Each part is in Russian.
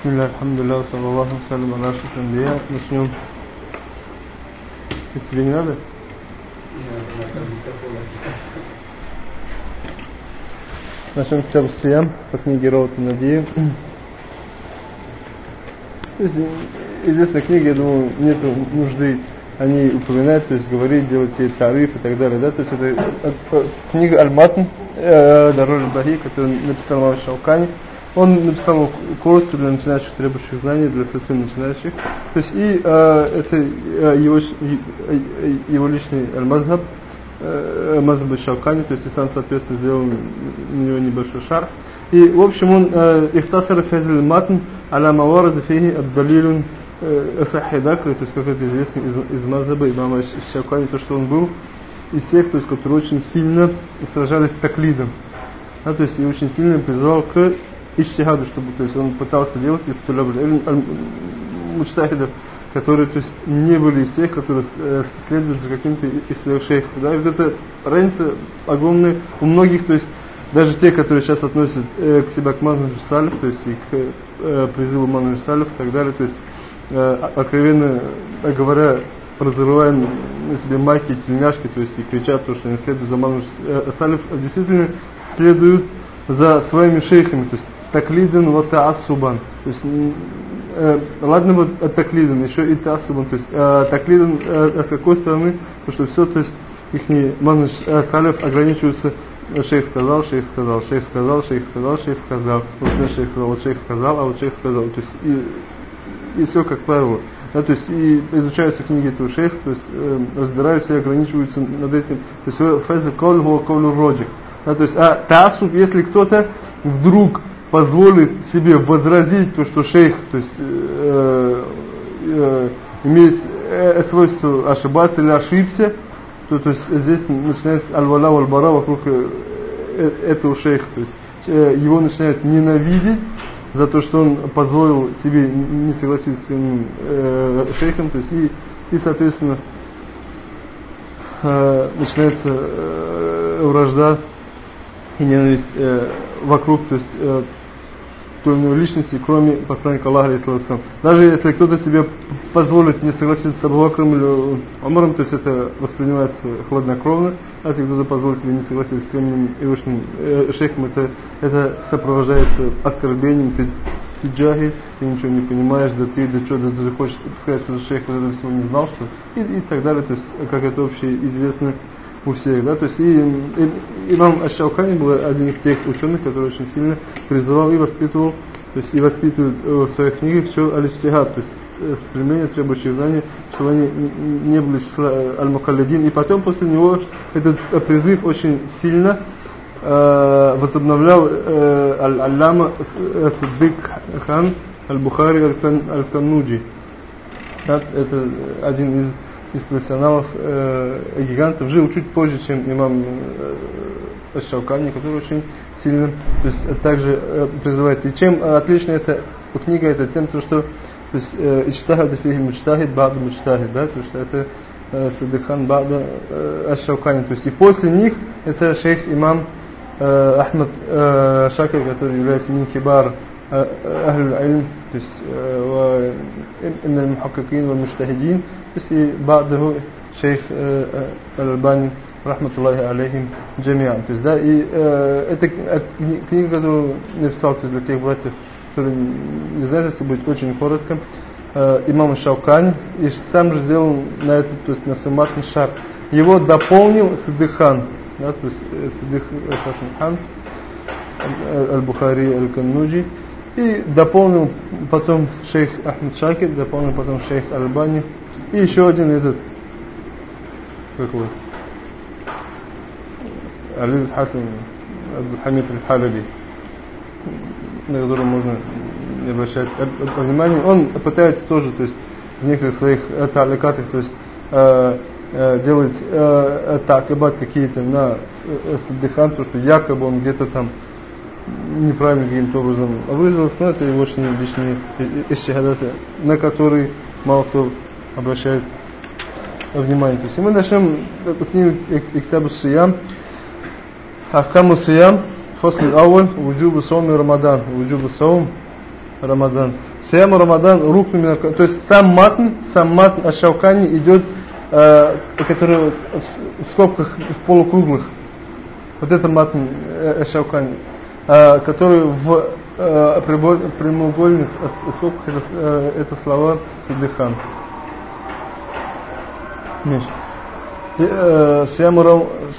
بسم الله الحمد لله وصلى الله وسلم على أشرف الأنبياء начнем это тебе не надо? Начнем хотя бы Сиям по книге Роута Надею. То есть, известная книга, я думаю, нет нужды о ней упоминать, то есть говорить, делать ей тариф и так далее. Да? То есть это книга Аль-Матн, э, Дароль Бахи, которую написал Мама Шаукани. он написал курс для начинающих, требующих знаний, для совсем начинающих. То есть и э, это э, его, э, его личный аль-мазхаб, э, мазхаб Шаукани, то есть и сам, соответственно, сделал на него небольшой шар. И, в общем, он ихтасар фазил матн аля маварад фихи ад-далилун Асахи Дакри, то есть как это известно из, из Мазаба имама Шаукани, то что он был из тех, то есть, которые очень сильно сражались с таклидом. Да, то есть и очень сильно призывал к ищихаду, чтобы то есть он пытался делать из мучтахидов, которые то есть не были из тех, которые э, следуют за каким-то из своих шейхов. Да, и вот эта разница огромная у многих, то есть даже те, которые сейчас относят э, к себя к Мануджи Салиф, то есть и к э, призыву Мануджи Салиф и так далее, то есть э, откровенно говоря, разрывая на себе майки, тельняшки, то есть и кричат то, что они следуют за Мануджи э, Салиф, действительно следуют за своими шейхами, то есть таклиден вот таасубан. То есть, э, ладно вот таклиден, еще и таасубан. То есть э, таклиден э, с какой стороны, потому что все, то есть их манаш э, салев ограничиваются шейх сказал, шейх сказал, шейх сказал, шейх сказал, шейх сказал, вот шейх сказал, вот шейх сказал, а вот шейх сказал. То есть и, и все как правило. Да, то есть и изучаются книги этого шейха, то есть э, разбираются и ограничиваются над этим. То есть фаза коль колю роджик. Да, то есть, а тасуб, если кто-то вдруг позволит себе возразить то, что шейх то есть, э, э, имеет э, свойство ошибаться или ошибся, то, то есть здесь начинается аль-вала валь-бара вокруг э, э, этого шейха. То есть э, его начинают ненавидеть за то, что он позволил себе не согласиться с своим э, шейхом, то есть и, и соответственно э, начинается э, вражда и ненависть э, вокруг, то есть э, или иной личности, кроме посланника Аллаха. Даже если кто-то себе позволит не согласиться с Абу Бакром или Умаром, то есть это воспринимается хладнокровно, а если кто-то позволит себе не согласиться с именем и высшим э, шейхом, это, это сопровождается оскорблением, ты, ты джахиль, ты ничего не понимаешь, да ты, да что, да ты хочешь сказать, что шейх вот этого всего не знал, что и, и так далее, то есть как это общеизвестно у всех, да, то есть и, и имам Аш-Шаукани был один из тех ученых, который очень сильно призывал и воспитывал, то есть и воспитывает в своих книгах все аль-Иштихад, то есть э, стремление, требующие знаний, чтобы они не были аль-Мукаллидин. И потом после него этот призыв очень сильно э, возобновлял э, аль-Аллама Саддик хан аль-Бухари аль-Каннуджи. Это один из из профессионалов, э, гигантов, жил чуть позже, чем имам э, Шаукани, который очень сильно то есть, также э, призывает. И чем э, отлична эта книга, это тем, то, что то есть э, Ичтахад фихи мучтахид, бада мучтахид, да, то есть это э, Садыхан бада э, Аш-Шаукани. То есть и после них это шейх имам э, Ахмад э, Шакир, который является минкибар أهل العلم من المحققين والمجتهدين بس بعده شيخ الألباني рахматуллахи алейхим джамиан. То есть, да, и э, эта книга, которую написал то есть, для тех братьев, которые не знают, если будет очень коротко, э, имам Шаукани, и сам же сделал на эту, то есть на суматный шар. Его дополнил Садыхан, да, то есть Садых Хашин Аль-Бухари Аль-Каннуджи, и дополнил потом шейх Ахмед Шакир, дополнил потом шейх Альбани. И еще один этот, какой? Алиль Хасан Хамид Аль-Халаби, на которого можно не обращать внимания. Он пытается тоже, то есть в некоторых своих таликатах, то есть э, э, делать э, такабат какие-то на э, саддыхан, то что якобы он где-то там неправильно каким-то образом выразилось, но это его очень личные ищихадаты, на которые мало кто обращает внимание. То есть мы начнем эту книгу Иктабу Сиям, Ахкаму Сиям, Фасли Ауэль, Уджубу Саум и Рамадан. Уджубу Саум, Рамадан. Сиям Рамадан аркани. То есть сам матн, сам матн Аш-Шаукани идет, э, который в, скобках в полукруглых. Вот это матн э, Э, который в э, прямоугольных скобках это, э, слова Садыхан.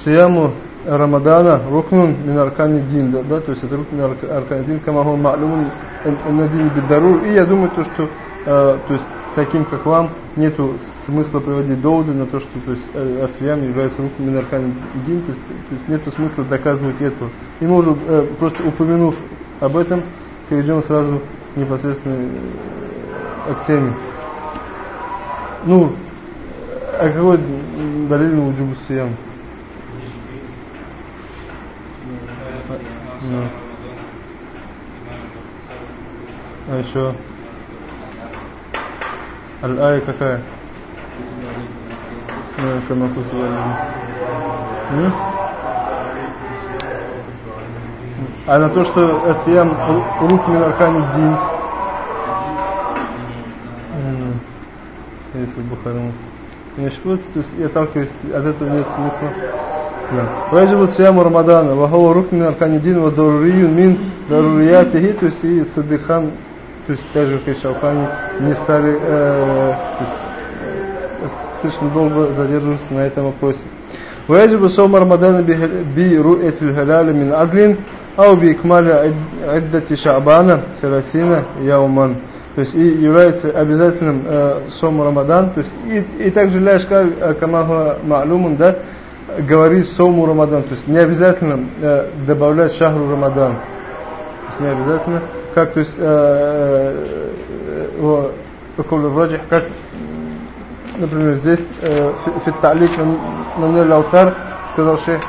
Сияму, Рамадана рукнун мин аркани дин, да, то есть это рукн мин аркани дин, камаху ма'лумун на дин биддарур. И я думаю, то, что, э, то есть, таким как вам, нету смысла приводить доводы на то, что то есть, э, асьям является рукн мин аркани дин, то есть, то есть нету смысла доказывать это. И мы уже, э, просто упомянув об этом, перейдем сразу непосредственно э, к теме. Ну, а какой далиль на уджубу? Ну. А еще? Аль-Ая какая? Ну, кама А на то, что Асиям рук мин аркани дин. Если Бухарин. Вот, то есть я отталкиваюсь, от этого нет смысла. Ваджибу сияму Рамадана, вахава рук мин аркани дин, ва дарурию мин даруриятихи, то есть и садыхан, то есть также как Шаукани не стали, э, то есть, слишком долго задерживаться на этом вопросе. ويجب صوم رمضان برؤية الهلال من عدل أو بإكمال عدة شعبان 30 يوما то есть и является обязательным э, сом Рамадан, то есть и, и также ля шкаль э, камаху ма'лумун, да, говорить сому Рамадан, то есть не обязательно э, добавлять шахру Рамадан, то есть не обязательно, как то есть э, э, э, как например, здесь э, Фитталик Мануэль Лаутар сказал шейх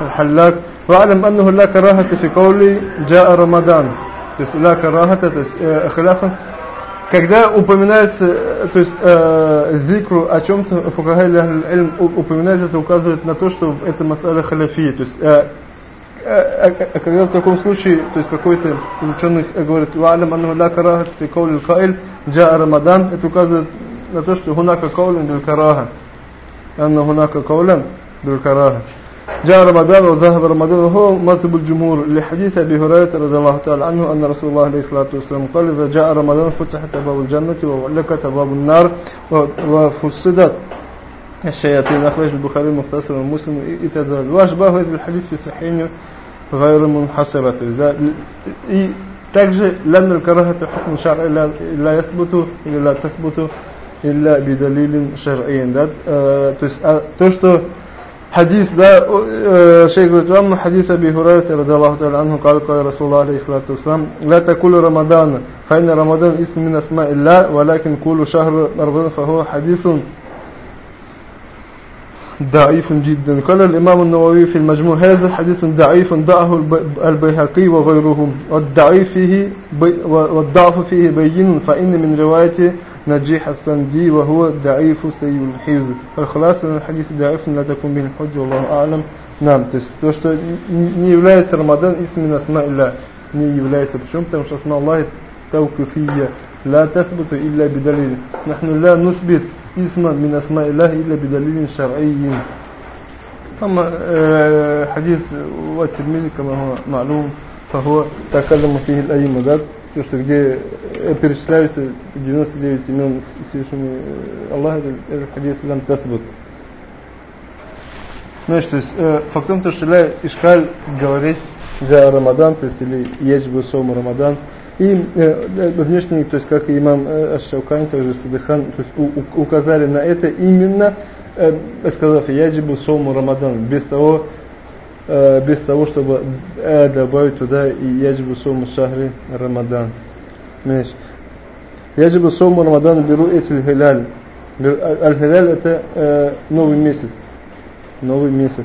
Аль-Халляк «Ва'алям аннуху ля карахата фи каули джаа Рамадан» то есть «ла карахата, то есть э, халяфа когда упоминается то есть э, зикру о чем-то фукахай ля упоминается, это указывает на то, что это масаля халяфия то есть э, э, когда в таком случае, то есть какой-то ученый говорит говорит «Ва'алям анну ля карахат фи каули джаа Рамадан» это указывает на то что хунака каулин бил караха анна хунака каулан бил караха جاء رمضان وذهب رمضان وهو مذهب الجمهور لحديث أبي هريرة رضي الله تعالى عنه أن رسول الله عليه الصلاة والسلام قال إذا جاء رمضان فتحت أبواب الجنة وغلقت أبواب النار وفسدت الشياطين أخرج البخاري مختصر ومسلم إتدال وأشباه هذا الحديث في صحيح غير منحصرة и также لأن الكراهة حكم شرعي لا يثبت إلا لا تثبت илля бидалилин шар'ин, да, то есть то, что Хадис, да, шейх говорит, вам хадис Аби Хурайрат, радиаллаху та'ala анху, кал кал Расулла, алейхиссалату вассалам, ла такулю Рамадан, файна Рамадан исм мин асма илля, валякин кулю шахр Рамадан, фаху хадисун, ضعيف جدا قال الإمام النووي في المجموع هذا حديث ضعيف ضعه البيهقي وغيرهم والضعيف فيه والضعف فيه بين فإن من رواية نجيح السندي وهو ضعيف سيء الحفظ الخلاصة من الحديث ضعيف لا تكون به الحج والله أعلم نعم то есть то что не является Рамадан اسم أسماء الله не является почему потому что اسماء الله توقيفية لا تثبت إلا بدليل نحن لا نثبت اسما من أسماء الله إلا بدليل شرعي أما حديث والترمذي كما هو معلوم فهو تكلم فيه الأئمة ذات то, что где перечисляются 99 имен Всевышнего Аллаха, это хадис лам тасбут. Значит, то есть, э, фактом то, что ля ишкаль говорить за Рамадан, то есть, или ежбу сом Рамадан, и э, внешний, то есть, как и имам э, также Садыхан, то есть, у, указали на это именно, э, сказав, яджибу сому Рамадан, без того, э, без того, чтобы э, добавить туда и яджибу сому шахри Рамадан. Знаешь, яджибу сому Рамадан беру эти хиляль. Аль-хиляль это э, новый месяц. Новый месяц.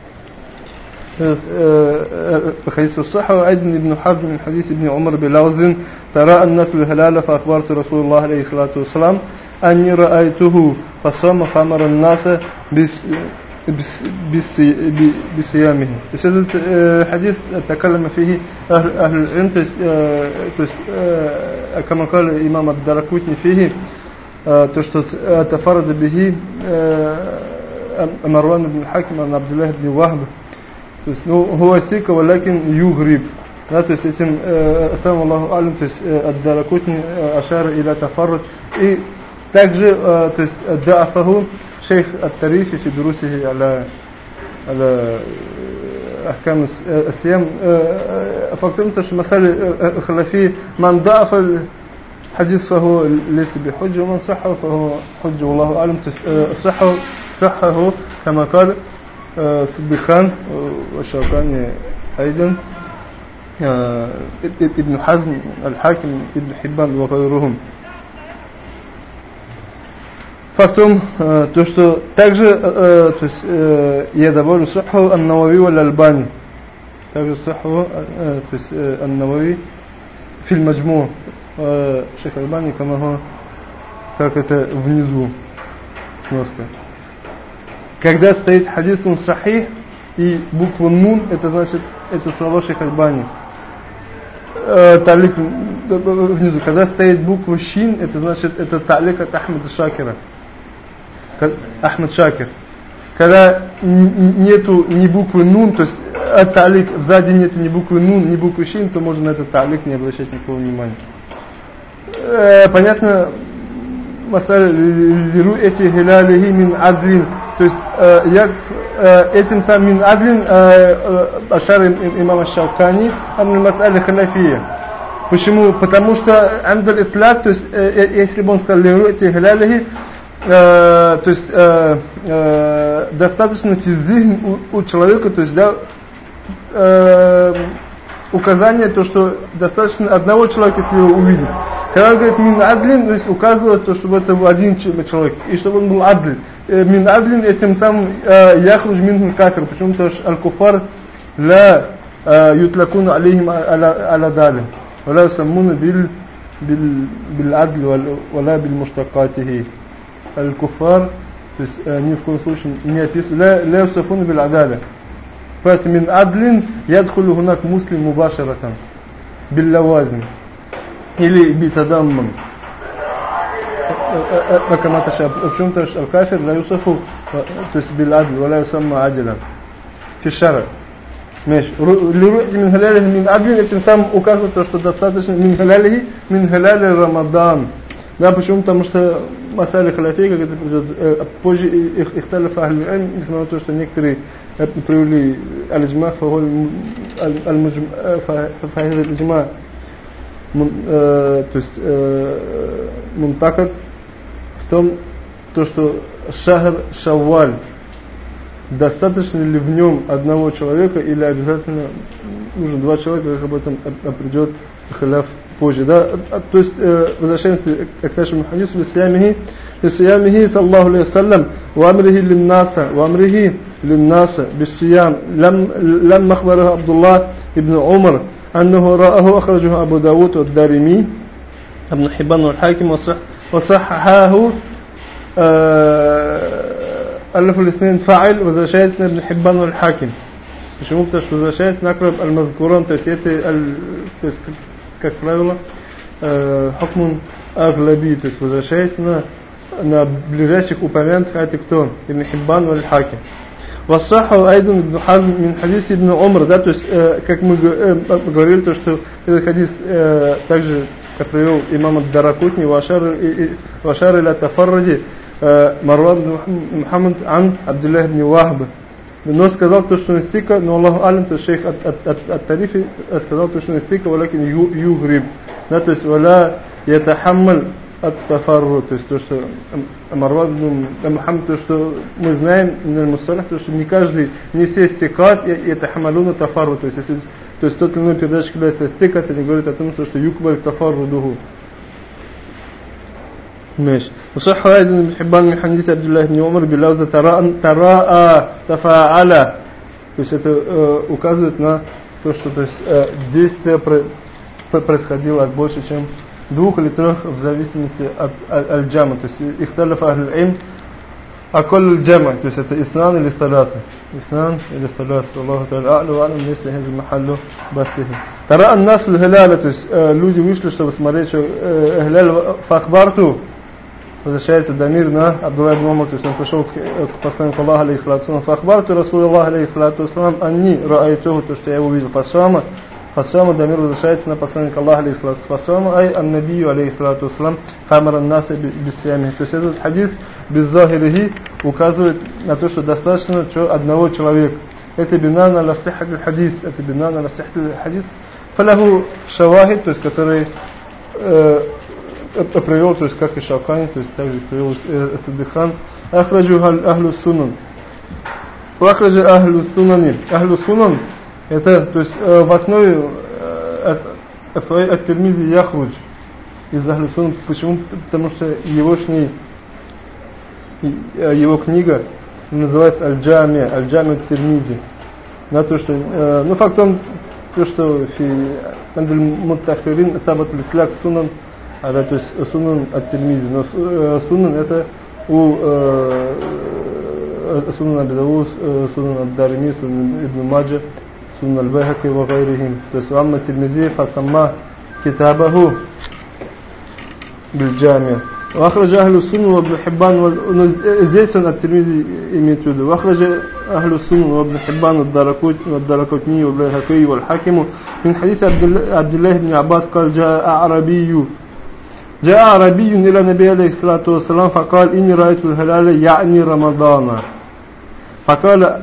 حيث الصحة وعيد ابن حزم من حديث ابن عمر بلوز ترى الناس الهلال فأخبرت رسول الله عليه الصلاة والسلام أني رأيته فصام فأمر الناس بس بس بس بصيامه. بس الحديث آه، تكلم فيه أهل, أهل العلم آه، آه، كما قال الإمام الدركوتني فيه تفرد به مروان بن الحكم عن عبد الله بن وهب. то есть ну هو сика ولكن يغرب да, то есть этим сам Аллаху алим то есть الدركوتني أشار إلى تفرد и также то есть ضعفه شيخ التريفي في دروسه على على أحكام الصيام فاكتمت مسألة خلافية من ضعف الحديث فهو ليس بحجة ومن صحه فهو حجة والله أعلم صحه صحه كما قال صديقان والشوكاني أيضا ابن حزم الحاكم ابن حبان وغيرهم Фактум, то, что также, то есть, я добавлю Саху Ан-Навави валь Альбани. Также Саху, то есть, Ан-Навави фильм Маджму Шейх Альбани, Камаха, как это внизу, сноска. Когда стоит хадис он сахих, и буква нун, это значит, это слова Шейх Альбани. Талик внизу. Когда стоит буква шин, это значит, это талик от Ахмеда Шакира. Ахмед Шакир. Когда нету ни буквы нун, то есть от талик сзади нету ни буквы нун, ни буквы шин, то можно на этот талик не обращать никакого внимания. Э, понятно, масаль лиру эти хилалихи мин адлин. То есть э, я э, этим самым адлин ашар имама Шаукани, а масаль ханафия. Почему? Потому что андаль итляк, то есть если бы он сказал лиру эти хилалихи, э, то есть э, э, достаточно физихн у, у человека, то есть да, э, указание, то что достаточно одного человека, если его увидит. Когда он говорит мин адлин, то есть указывает, то, чтобы это был один человек, и чтобы он был адлин. Э, мин адлин, этим самым э, яхруж минху кафир, почему то что аль-куфар لا يطلقون عليهم على ذلك ولا يسمون بال بالعدل ولا بالمشتقاته الكفار ни в коем случае не описывают لا, لا يصفون بالعدالة поэтому من عدل يدخل هناك مسلم مباشرة باللوازم или بتضمن كما تشابه почему-то الكافر لا يوصف то есть بالعدل ولا يسمى عدلا في الشرع ماشي لرؤية من هلاله من عدل этим самым указывает то что достаточно من هلاله من هلال رمضان да почему потому что масали халяфей, как это придет, э, позже их ихталиф ахлю ильм, несмотря на то, что некоторые э, привели аль-джма фахуль аль-джма Э, то есть э, мунтакат в том, то, что шахр шаваль, достаточно ли в нем одного человека или обязательно нужно два человека, как об этом придет халяв позже. Да? А, то есть э, возвращаемся к нашему хадису «Бисиямихи» «Бисиямихи саллаху алейхи салям вамрихи линнаса вамрихи линнаса бисиям лям махбарах Абдуллах ибн Умар» أنه رآه أخرجه أبو داود والدارمي ابن حبان والحاكم وصح وصححاه ألف الاثنين فاعل возвращается ابن حبان والحاكم Почему? Потому что возвращаясь на краб аль-мазкурон, то есть это, то есть как правило, э, хукмун аглаби, то есть возвращаясь на, на ближайших упомянутых, а это кто? Ибн Хиббан валь Хаким. Вассаху Айдун ибн Хазм мин хадис ибн Умар, да, то есть, э, как мы э, говорили, то, что этот хадис э, также, как привел имам Даракутни, Вашар иля Тафарради, Марван Мухаммад ан Абдуллах ибн Вахба, но сказал то, что он стика, но Аллаху алим, то шейх от-Тарифи сказал то, что он стика, валакин югриб. Да, то есть, валя ятахаммаль от-тафарру, то есть то, что Марван Мухаммад, то, что мы знаем на мусалах, то, что не каждый, не все стикат, ятахамалуна тафарру, то есть, если, то есть тот или иной передача является стикат, они говорят о том, что юкбаль тафарру духу. ماشي وصح أيضا ابن حبان من حديث عبد الله بن عمر بلفظ تراءى تراءى تفاعل То есть это э, указывает на то, что то есть, э, действие про, про, происходило от больше, чем двух или трех, в зависимости от аль-джама. То есть ихталиф ахль аколь джама, то есть это иснан или салата. Иснан или салат. Аллаху та'ala а'лю вa'алам лейса хази махаллу бастихи. Тара аннас хиляля, то есть э, люди вышли, чтобы смотреть, что э, хиляль фахбарту, возвращается Дамир на Абдулlah ибн то есть он пришел к, к посланнику Аллаха, алейхиссалату фахбарту Расул Аллах, алейхиссалату анни раайтуху, то, что я его увидел, фасама, Фасама Дамир возвращается на посланника Аллаха, алейхиссалату фасама, ай аннабию, алейхиссалату вассалам, хамара наса бисями. То есть этот хадис без захирихи указывает на то, что достаточно одного человека. Это бинана ла сихат хадис, это бинана ла сихат хадис. Фалаху шавахид, то есть который э, привел, то есть как и Шавкани, то есть также привел э, Садыхан. Ахраджу ахлю сунан. Ахраджу ахлю сунани. Ахлю сунан это, то есть э, в основе э, своей от-Тирмизи Яхруджи из Ахлю сунан. Почему? Потому что его Э, его книга называется Аль-Джами, Аль-Джами Тирмизи. На то, что, э, ну факт он, то, что фи Андаль Муттахирин Сабат Лисляк Сунан, а, то есть Сунан от Тирмизи. Но э, Сунан это у э, Сунан Абидавус, Сунан Ад-Дарими, Сунан Ибн Маджа, Сунан Аль-Байхаки и Вагайрихим. То есть Амма Тирмизи фасамма китабаху بالجامع وأخرج أهل السنة وابن حبان здесь он الترمذي имеет в виду وأخرج أهل السنة وابن حبان والدرقطني والبيهقي والحاكم من حديث عبد الله بن عباس قال جاء أعربي جاء أعربي إلى النبي عليه الصلاة والسلام فقال إني رأيت الهلال يعني رمضان فقال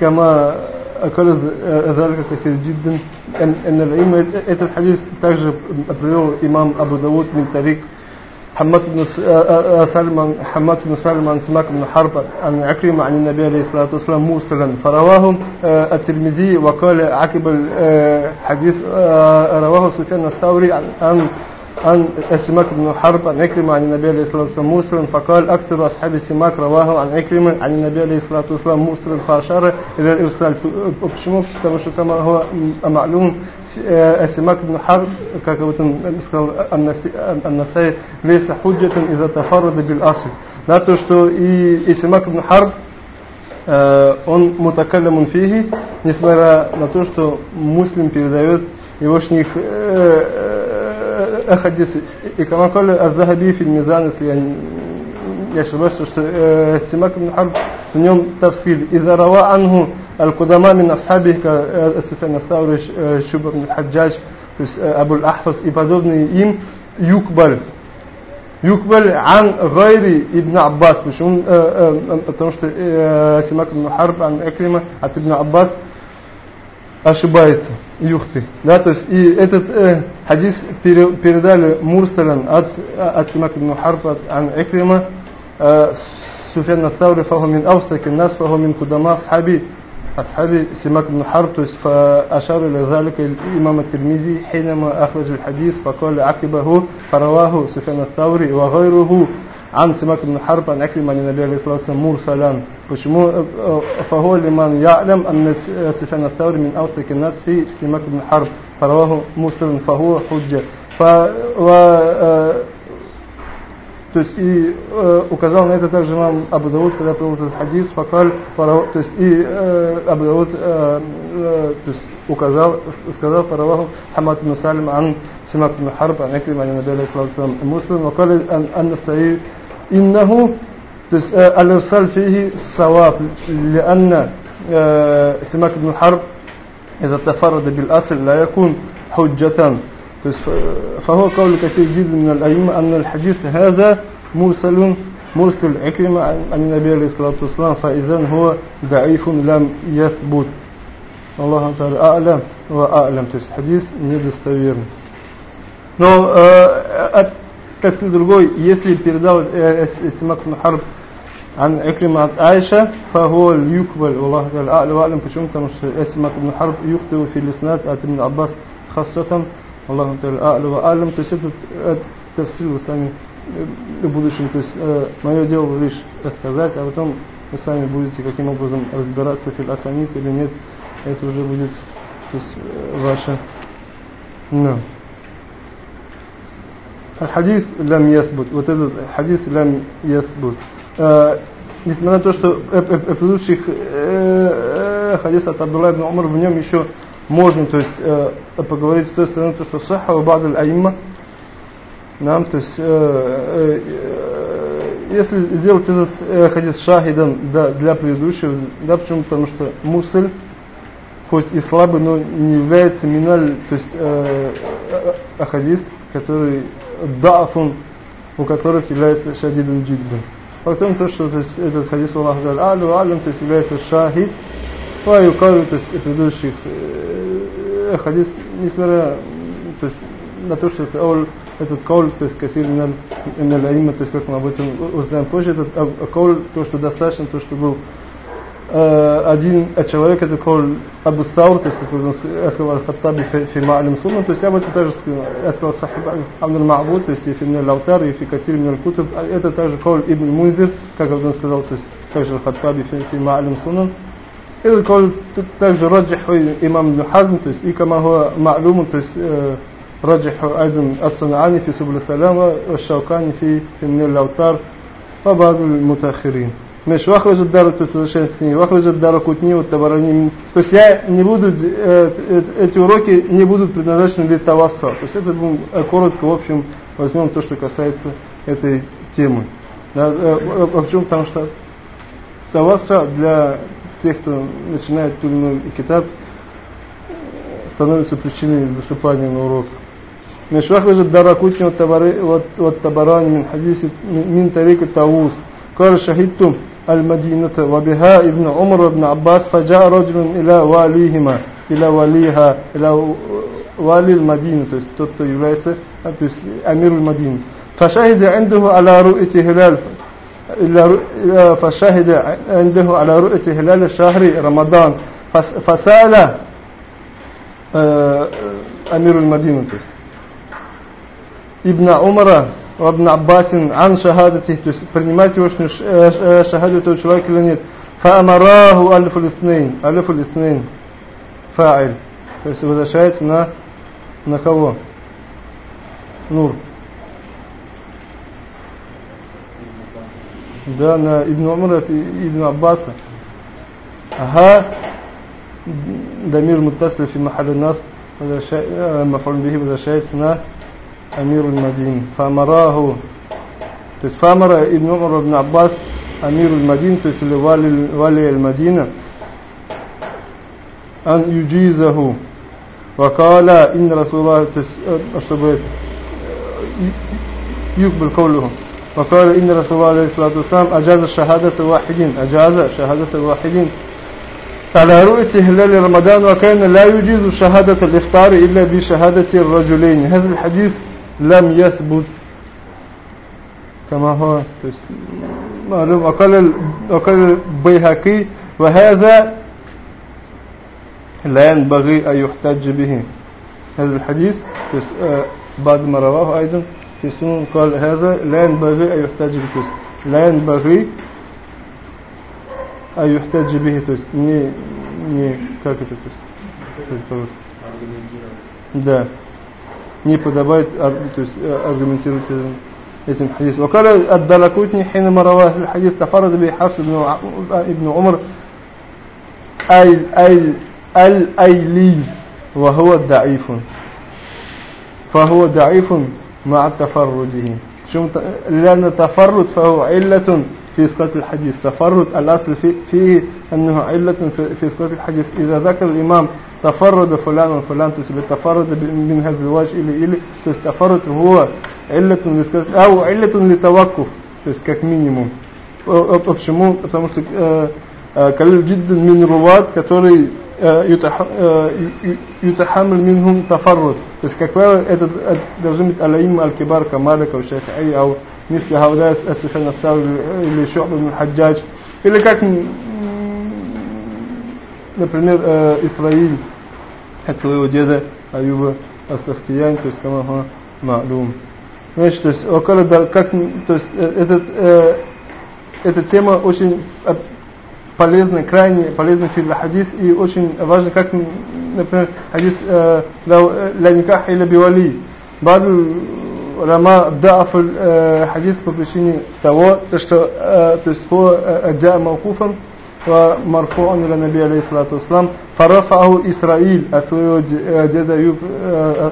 كما أكل ذلك كثير جدا أن, أن الأئمة этот حديث также привел имам Абу Дауд من طريق حماد بن سلم حماد بن سلم عن سماك بن حرب عن عكرمة عن النبي عليه الصلاة والسلام مرسلا فرواه الترمذي وقال عقب الحديث رواه سفيان الثوري عن عن سماك بن حرب عن عكرمة عن النبي عليه الصلاة والسلام مرسلا فقال أكثر أصحاب سماك رواه عن عكرمة عن النبي عليه الصلاة والسلام مرسلا فأشار إلى الإرسال почему? потому что كما هو معلوم سماك بن حرب как об этом сказал النسائي ليس حجة إذا تفرد بالأصل да, то, что и, и Симак ибн Харб э, он мутакаллямун фихи, несмотря на то, что муслим передает его шних حديث كما قال الذهبي في الميزان если я не ошибаюсь, что э, Симак ибн Харб в нем тавсиль. إذا روى عنه القدماء من أصحابه كسفيان الثوري شبر بن الحجاج то есть Абу Ахфас и подобные им юкбаль юкбаль ан гайри ибн Аббас почему э, э, потому что э, Симак ибн Харб ан Экрима от ибн Аббас ошибается. Юхты. Да, то есть и этот э, хадис пере, передали Мурсалан от, э, от Симак ибн Харфа, от Ан Экрима, э, Суфян Астаури фахумин австаки, нас фахумин кудама асхаби, асхаби Симак ибн Харф, то есть фашару ля залика имам Тирмизи, хинама ахраджи хадис, факали акибаху, фараваху Суфян Астаури, вагайруху, عن سماك بن حرب عن أكرم عن النبي عليه الصلاة والسلام مرسلا فهو لمن يعلم أن سفيان الثوري من أوثق الناس في سماك بن حرب فرواه مرسلا فهو حجة ف و то есть и э, указал на это также имам Абу Дауд, когда приводит этот хадис, факаль, то есть и э, Абу Дауд э, э, то есть указал, сказал фараваху Хамад ибн Салим ан Симак ибн Харб, ан Акрим, ан Наби алейхи салам муслим, وقال أن السعيد إنه الإرسال فيه صواب لأن سماك بن حرب إذا تفرد بالأصل لا يكون حجة فهو قول كثير جدا من الأئمة أن الحديث هذا مرسل مرسل عكرمة عن النبي عليه الصلاة والسلام فإذا هو ضعيف لم يثبت الله تعالى أعلم وأعلم то есть хадис недостоверный но э, тafsир другой если передал э, Симак Харб عن عكرمة عن عائشة فهو يقبل والله تعالى أعلى وأعلم почему потому что Симак بن حرب يخطئ في الإسناد от Ибн Аббас خاصة والله تعالى أعلى وأعلم то есть этот тафсир вы сами в будущем то есть э, мое дело лишь рассказать а потом вы сами будете каким образом разбираться фил асанит или нет это уже будет то есть ваше no. Хадис лям ясбут. Вот этот хадис лям ясбут. Несмотря на то, что предыдущих хадис от Абдулла ибн Умар в нем еще можно, то есть поговорить с той стороны, то что саха бад аль-аимма нам, то есть если сделать этот хадис шахидан да, для предыдущего, да, почему? Потому что мусль хоть и слабый, но не является миналь, то есть э, хадис, который дафун, у которых является шадидун джиддун. Потом то, что то есть, этот хадис Аллах Аллаху алям, то есть является шахид, а юкару, то есть предыдущих э, хадис, несмотря то есть, на то, что это этот кауль, то есть кассир то есть как мы об этом узнаем позже, этот кауль, то, что достаточно, то, что был один человек, это кауль Абу Саур, то есть как он сказал Аль-Хаттаби фи Ма'алим Сунна, то есть я об этом также сказал Сахиб Абдул Ма'буд, то есть и фи Лаутар, и фи Касир Мин Аль-Кутуб, это также кауль Ибн Мунзир, как он сказал, то есть также Аль-Хаттаби фи Ма'алим Сунна. Это кауль также раджих имам Ибн Хазм, то есть и кама хуа ма'лум, то есть رجح أيضا الصنعاني في سبل السلام والشوكاني في في من الأوتار وبعض المتأخرين Меш вахлажат дару туташенскини, вахлажат дару кутни, вот табараним. То есть я не буду, э, э, эти уроки не будут предназначены для тавасса. То есть это э, коротко, в общем, возьмем то, что касается этой темы. Да, э, почему? Потому что таваса для тех, кто начинает ту или иную китаб, становится причиной засыпания на урок. Меш вахлажат дару кутни, вот табарани, мин хадиси, мин тарику таус. قال شهدتم المدينة وبها ابن عمر وابن عباس فجاء رجل إلى واليهما إلى وليها إلى والي المدينة أمير المدينة. فشهد عنده على رؤية هلال فشهد عنده على رؤية هلال الشهر رمضان. فسأل آه، أمير المدينة. ابن عمر وابن عباس عن شهادته то есть принимать его шахаду этого человека или нет فأمراه ألف الاثنين ألف الاثنين فاعل то есть возвращается на на кого Нур да на Ибн Умара и Ибн Аббаса ها ضمير متصل في محل النصب مفعول به возвращается на أمير المدينة فأمراه فأمر ابن عمر بن عباس أمير المدينة والي, والي المدينة أن يجيزه. وقال إن رسول الله يقبل قوله. وقال إن رسول الله عليه الصلاة والسلام أجاز شهادة واحدين أجاز شهادة واحدين. على رؤية هلال رمضان وكان لا يجيز شهادة الإفطار إلا بشهادة الرجلين. هذا الحديث لم يثبت كما هو معلوم وقال وقال البيهقي وهذا لا ينبغي أن يحتج به هذا الحديث بعد ما رواه أيضا في سنن قال هذا لا ينبغي أن يحتج به لا ينبغي أن يحتج به то есть не не как это то есть да не подобает то есть аргументировать этим хадисом. وقال الدلكوتني حينما رواه الحديث تفرد به حفص بن ابن عمر أي أي الأيلي وهو ضعيف فهو ضعيف مع تفرده لأن التفرد فهو علة في إسقاط الحديث تفرد الأصل فيه أنه علة في إسقاط الحديث إذا ذكر الإمام تفرد فلان وفلان تثبت تفرد من هذا الوجه إلى إلى تفرد هو علة أو علة لتوقف то есть как минимум. Почему? Потому что калил джиддан мин руват, который Э, э, ютахамль минхум тафарруд. То есть, как правило, это э, должны быть алаим аль-кибар, камалик, ау-шайхай, ау мисли хаудайс, асухан астав, или шу'б хаджач. Или как, например, Исраиль от своего деда Аюба Астахтиян, то есть, камаха ма'лум. Значит, то есть, как, то есть, этот, э, эта тема очень полезный, крайне полезный фил хадис и очень важно, как, например, хадис ля никах или бивали. Баду рама даф хадис по причине того, что то есть по джа мавкуфан ومرفوع إلى النبي عليه الصلاة والسلام فرفعه إسرائيل أسوي جد أيوب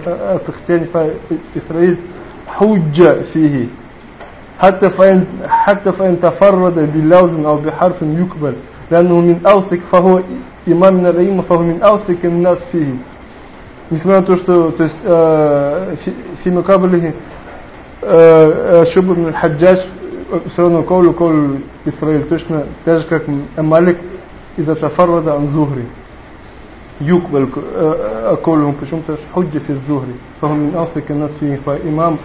أتختين فإسرائيل حجة فيه حتى فإن حتى فإن تفرد بلوز أو بحرف يقبل لأنه من أوثق فهو إمام من الأئمة فهو من أوثق الناس فيه несмотря на то, что то есть э, في مقابله э, شبر من الحجاج все равно قول قول إسرائيل точно так же как Малик إذا تفرد عن زهري يقبل قولهم почему-то حجة في الزهري فهو من أوثق الناس فيه فإمام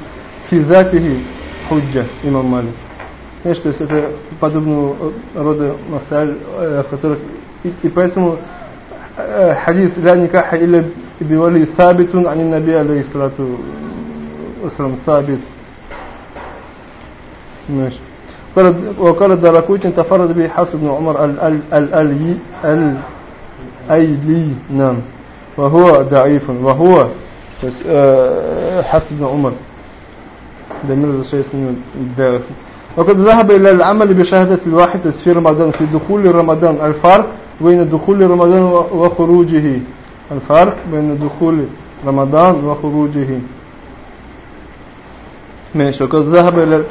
في ذاته حجة إمام مالك Знаешь, то есть это подобного рода масаль, в которых и, и поэтому حديث لا نكاح إلا بولي ثابت عن النبي عليه الصلاة والسلام ثابت ماشي وقال الدراكوتي تفرد به حفص بن عمر الألي الأيلي نعم وهو ضعيف وهو حفص بن عمر ده من الشيء اسمه الضعف وقد ذهب إلى العمل بشهادة الواحد في رمضان في دخول رمضان الفرق بين دخول رمضان وخروجه الفرق بين دخول رمضان وخروجه ماشي وقد ذهب إلى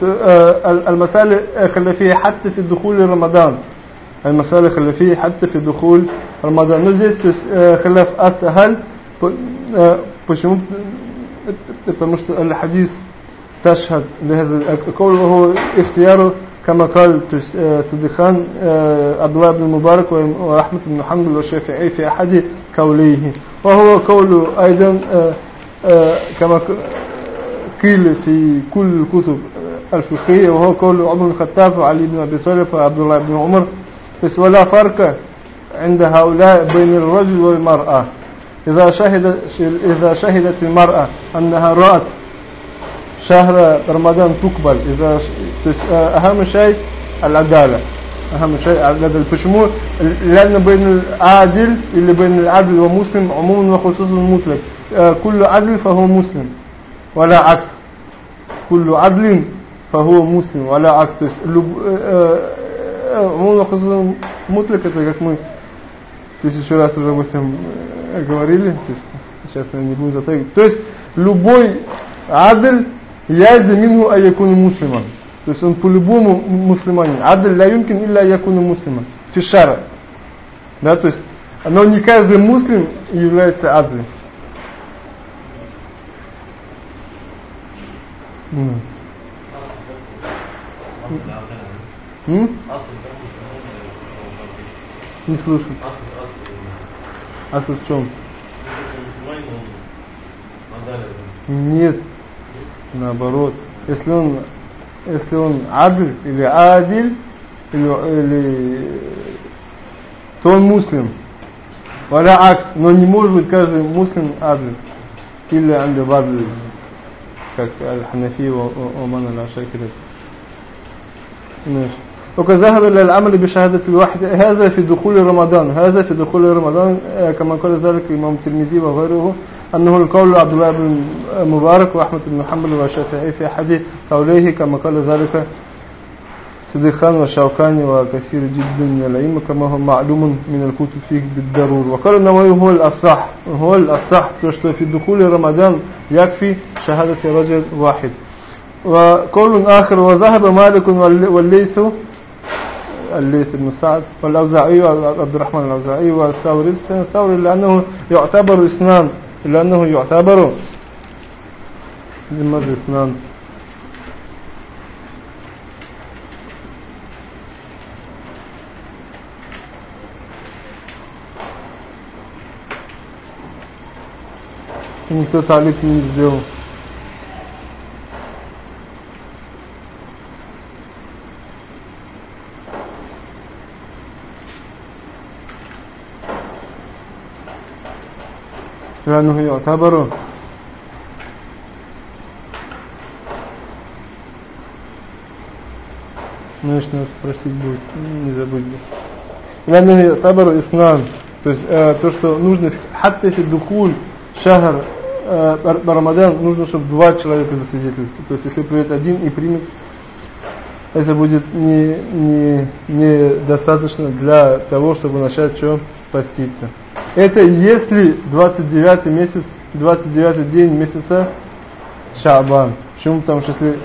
المسائل الخلافية حتى في دخول رمضان المسائل الخلافية حتى في دخول رمضان но здесь то есть خلاف أسهل почему потому что الحديث تشهد لهذا وهو اختياره كما قال صديقان عبد الله بن المبارك وأحمد بن حنبل والشافعي في أحد قوليه. وهو قول أيضا كما قيل في كل الكتب الفقهية وهو قول عمر بن الخطاب وعلي بن أبي طالب وعبد الله بن عمر بس ولا فرق عند هؤلاء بين الرجل والمرأة. إذا شهد إذا شهدت المرأة أنها رأت شهر رمضان تقبل إذا أهم شيء العدالة أهم شيء العدالة почему لأن بين العادل اللي بين العدل ومسلم عموما وخصوصا مطلق كل عدل فهو مسلم ولا عكس كل عدل فهو مسلم ولا عكس то есть عموما وخصوصا مطلق это как мы тысячу раз уже об этом говорили то есть сейчас я не буду затягивать то есть любой адль яза мингу аякуну муслима. То есть он по-любому мусульманин. Адль ля юмкин илля аякуну муслима. Фишара. Да, то есть, но не каждый муслим является адлем. Mm. М? Не слышу. Асл в чем? Нет, наоборот. Если он, если он адль или адиль, или, или, то он муслим. Валя акс, но не может быть каждый муслим адль или андебадль, как аль-ханафи оман аль-ашакирати. Знаешь? وكذهب إلى العمل بشهادة الواحد هذا في دخول رمضان. هذا في دخول رمضان آه، كما قال ذلك الإمام الترمذي وغيره أنه القول عبد الله بن مبارك وأحمد بن محمد والشافعي في أحد قوليه كما قال ذلك صديق خان وكثير جدا من الأئمة كما هو معلوم من الكتب فيه بالضرورة وقال النووي هو الأصح هو الأصح في دخول رمضان يكفي شهادة رجل واحد. وقول آخر وذهب مالك والليث الليث بن سعد والأوزاعي وعبد الرحمن الأوزاعي والثوري الثوري لأنه يعتبر إثنان لأنه يعتبر لماذا إثنان никто талик не сделал. لأنه يعتبر Ну, если нас спросить будет, не забудь. لأنه يعتبر إسلام то есть э, то, что нужно حتى في دخول шахар э, Рамадан нужно, чтобы два человека засвидетельствовали. То есть если придет один и примет, это будет не, не, не достаточно для того, чтобы начать что поститься. Это если 29 месяц, 29 день месяца Шабан. Почему? Потому что если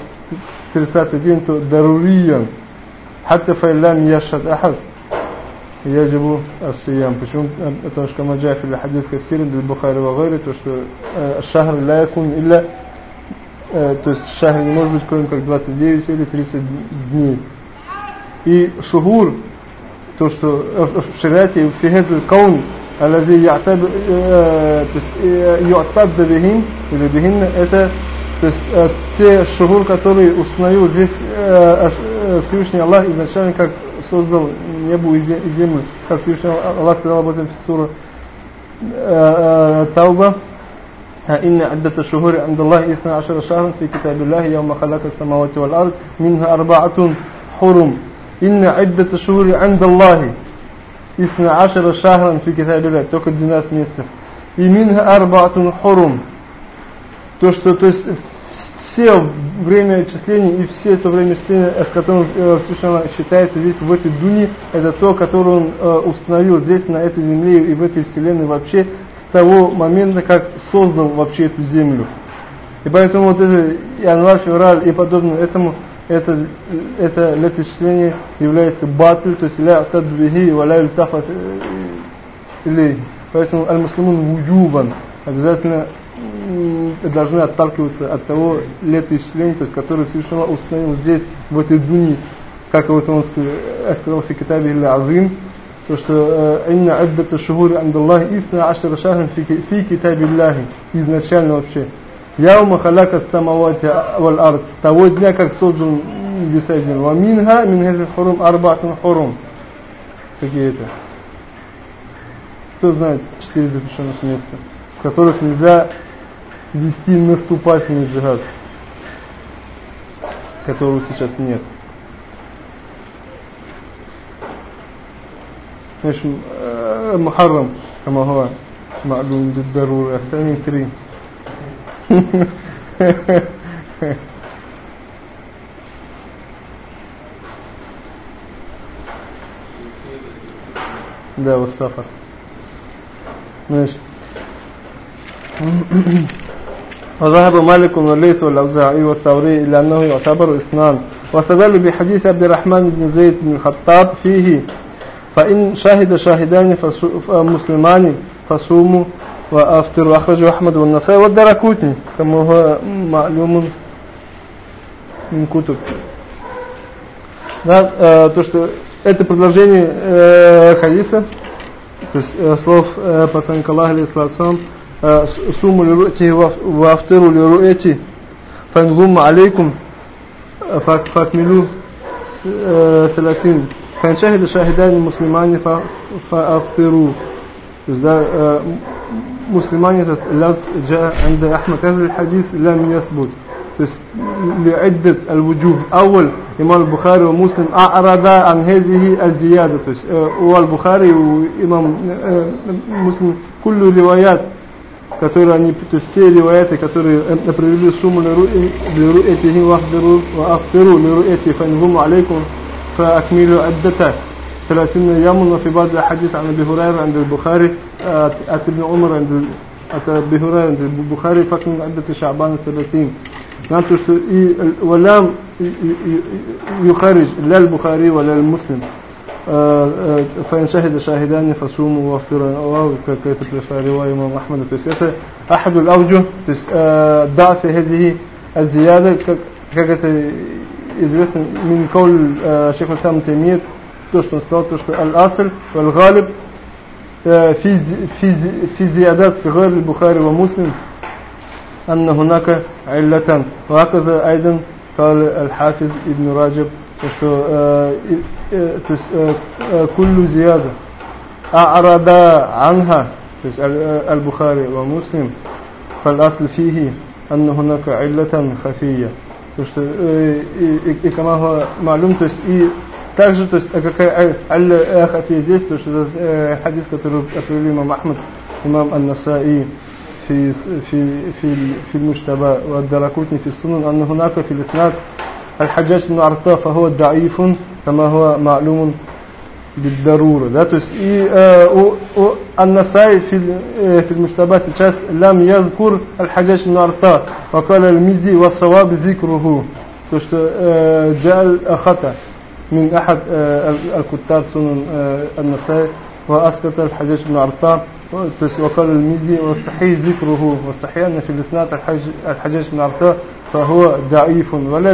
30 день, то даруриян. Хатта файлам яшат ахад. Яджибу ассиям. Почему? Потому что маджа фил хадис кассирин бил Бухари вагайри, то что э, шахр ла якун илля э, то есть шахр не может быть кроме как 29 или 30 дней. И шугур, то что э, в шариате в фигезу каун الذي يعتبر то есть يعتد بهم или بهن это То есть э, те шухур, которые установил здесь э, э, Всевышний Аллах изначально как создал небо и землю, как Всевышний Аллах сказал об этом в суре э, э, Тауба. إن عدة الشهور عند الله 12 شهرا في كتاب الله يوم خلق السماوات والأرض منها أربعة حرم إن عدة الشهور عند الله Исна ашара шахран фи китабилля, только 12 месяцев. И минга арбатун хорум. То, что, то есть, все время числения и все это время числения, э, в котором э, Всевышний считается здесь, в этой дуне, это то, которое он э, установил здесь, на этой земле и в этой вселенной вообще, с того момента, как создал вообще эту землю. И поэтому вот это январь, февраль и подобное этому – это, это леточисление является батль, то есть ля тадбихи ва ля ильтафат э, или Поэтому аль-муслимун вуджубан обязательно должны отталкиваться от того летоисчисления, то есть которое Всевышний установил здесь, в этой дуне, как вот он сказал в Китабе или Азим, то что «Инна аддата шухури андаллахи исна ашара шахран фи китабе Аллахи» изначально вообще. Яума халяка самавати валь ард. С того дня, как создан небеса и землю. Ва минха минхазин хурум арбатун хурум. Какие это? Кто знает четыре запрещенных места, в которых нельзя вести наступательный джигад, которого сейчас нет. В общем, э, Мухаррам, Камагова, Ма'дум Биддарур, остальные три. да, والسفر. ماشي. وذهب مالك والليث والأوزاعي والثوري إلى أنه يعتبر اثنان. واستدل بحديث عبد الرحمن بن زيد بن الخطاب فيه. فإن شاهد شاهدان مسلمان فصوموا. وأفطروا أخرجه أحمد والنسائي والدركوتني كما هو معلوم من كتب да, э, то, что это продолжение э, хадиса, то есть э, слов э, посланника Аллаха, алейхиссалам, سوموا لرؤيته وافطروا لرؤيته فإن غم عليكم فاكملوا ثلاثين فإن شهد شاهدان مسلمان فافطروا مسلمان этот лаз جاء عند أحمد هذا الحديث لم يثبت لعدة الوجوه أول إمام البخاري ومسلم أعرض عن هذه الزيادة والبخاري وإمام مسلم كل روايات которые они, то есть все риваяты, которые привели сумму лируэтихи вахдиру вафтиру лируэти фанхуму алейкум فأكملوا عدة 30 يوما وفي بعض الحديث عن أبي هريرة عند البخاري أتى ابن عمر عند أتى أبي هريرة عند البخاري فأكملوا عدة شعبان 30 نعم что и ولم يخرج لا البخاري ولا المسلم فإن شهد شاهدان فصوموا وافطروا الله كاتب رواية إمام أحمد то есть это أحد الأوجه то есть ضعف هذه الزيادة как это известно من قول شيخ الإسلام تيمية то что он сказал то что الأصل والغالب في في في زيادات في غير البخاري ومسلم أن هناك علة وهكذا أيضا قال الحافظ ابن راجب что э, э, то есть э, э, كل زيادة أعرض عنها то есть البخاري ومسلم فالأصل فيه أن هناك علة خفية то что э, и, и, и كما هو معلوم то есть и также то есть какая аль хафия здесь то что э, хадис который привели имам Ахмад имам Ан-Насаи في في في في المجتبى والدرقوتني في السنن أن هناك في الإسناد الحجاج بن عرطة فهو ضعيف كما هو معلوم بالضرورة да то есть и э, у, у Ан-Насай في э, في المجتبى сейчас لم يذكر الحجاج بن عرطة وقال المزي والصواب ذكره то что э, جاء الخطأ من أحد э, الكتاب سنن э, النسائي وأسقط الحجاج بن عرطة وقال الميزي والصحيح ذكره والصحيح أن في الإسناد الحجاج بن عرطاء فهو ضعيف ولا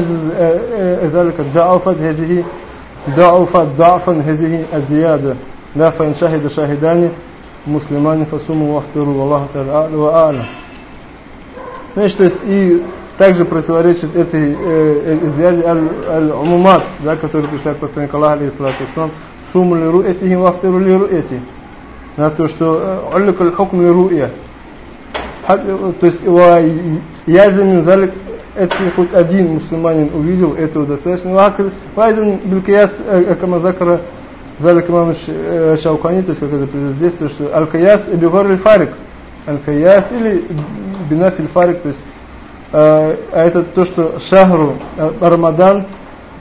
ذلك ضعفت هذه ضعفت ضعفا هذه الزيادة لا فإن شهد شاهدان مسلمان فصوموا وافتروا والله تعالى أعلى وأعلى Значит, то есть и также противоречит этой э, э, изъязе аль-умумат, да, которые пришли от посланника Аллаха, алейхиссалату ислам, сумму ли руэтихим, вафтиру ли руэти. Да, то, что э, уллик аль-хукм ли руэ. То есть, я язин залик, это хоть один мусульманин увидел, этого достаточно. Вайден билькияс, камазакара, залик имам шаукани, то есть, как это привез здесь, то, что аль-каяс и бигор фарик. Аль-каяс или бинафиль фарик, то есть, а это то, что шахру Рамадан,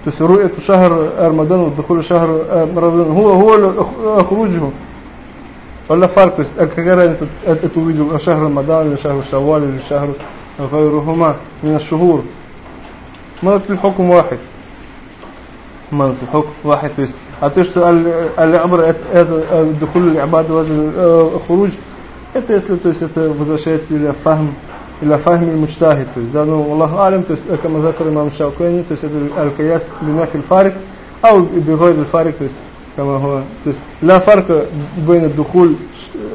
то есть ру руэту шахр Рамадан, вот удахулю шахр Рамадан, хуа хуа ахруджу. Валя фарк, а какая разница, это увидел шахр Рамадан, или шахр Шавал, или шахр Гайрухума, мина шухур. Манат фильхокум вахид. Манат фильхокум вахид, то есть А то, что аль-амр, это духуль аль-абад, хуруж, это если, то есть это возвращается или фахм, إلى فهم المجتهد. ده والله أعلم كما ذكر الإمام الشوكاني القياس بنفي الفارق أو بغير الفارق كما هو لا فرق بين الدخول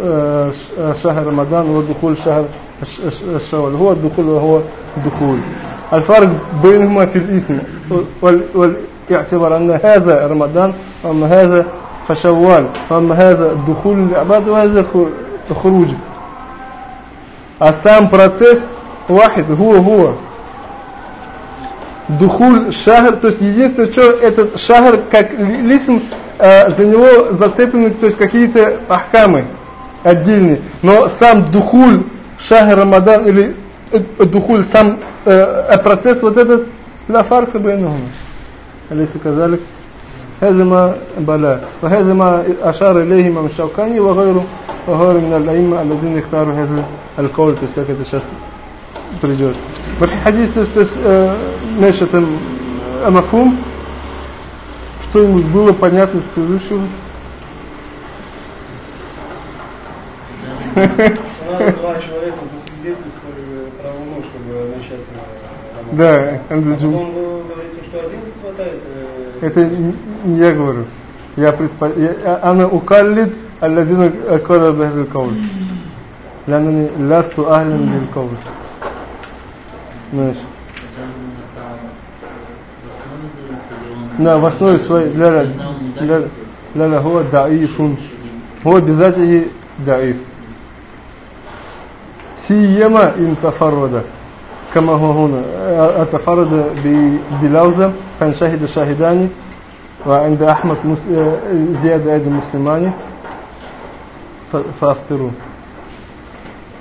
آه، آه، شهر رمضان ودخول شهر الشوال. هو الدخول وهو الدخول. الفرق بينهما في الإثم. والاعتبار أن هذا رمضان أما هذا فشوال. أما هذا الدخول للعباد وهذا خروج. а сам процесс вахид, гуа-гуа. Духуль, шагр, то есть единственное, что этот шагр, как лисм, э, за него зацеплены, то есть какие-то ахкамы отдельные. Но сам духуль, шагр Рамадан или э, духуль, сам э, а процесс вот этот, ла фарка бейнахума. Алиса Казалик. هذا ما بلا وهذا ما أشار إليه إمام الشوكاني وغيره وغيره من الأئمة الذين اختاروا هذا القول то есть как это сейчас придет وفي حديث то есть значит мафум что-нибудь было понятно с предыдущего? Да, он говорит, что один хватает. Это не я говорю. Я предпо... я, она укаллит алладина акара бахил кауль. Лянани ласту ахлин бил кауль. Знаешь. Да, в основе своей для для для хова даифун. Хова обязательно даиф. Сиема интафарода. كما هو هنا تفرد بلوزة كان شاهد الشاهداني وعند أحمد زيادة أيضا مسلماني فأفطروا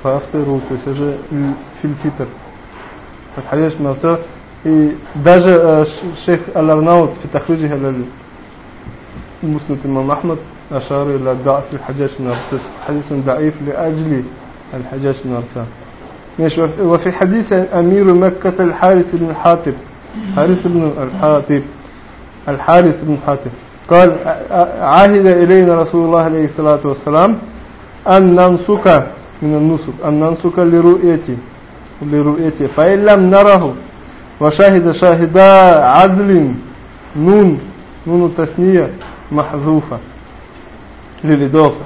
فأفطروا في الفطر الحديث من И даже э, шейх Аль-Арнаут в тахриджи المسند إمام أحمد أشار إلى ضعف الحجاج بن أرطاس حديث ضعيف لأجل الحجاج بن أرطاس وفي حديث أمير مكة الحارث بن حاتب حارث بن الحاتب الحارث بن حاتب قال عاهد إلينا رسول الله عليه الصلاة والسلام أن ننسك من النسك أن ننسك لرؤيتي لرؤيتي. فإن لم نره وشهد شاهدا عدل نون نون التثنية محذوفة للإضافة.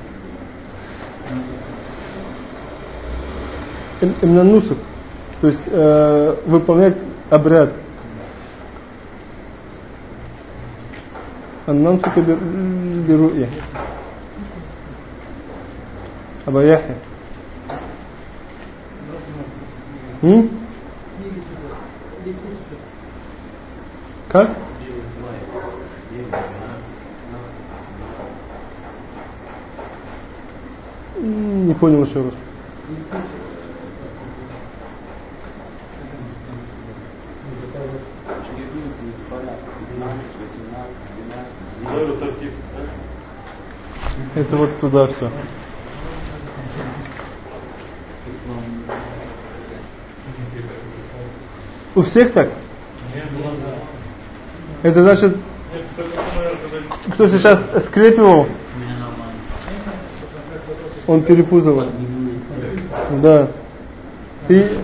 Именно нусук. То есть э, выполнять обряд. النمسك برؤية أبا يحيى Как? Не понял еще раз. Это вот туда все. У всех так? Это значит, кто сейчас скрепивал, он перепутал. Да. Ты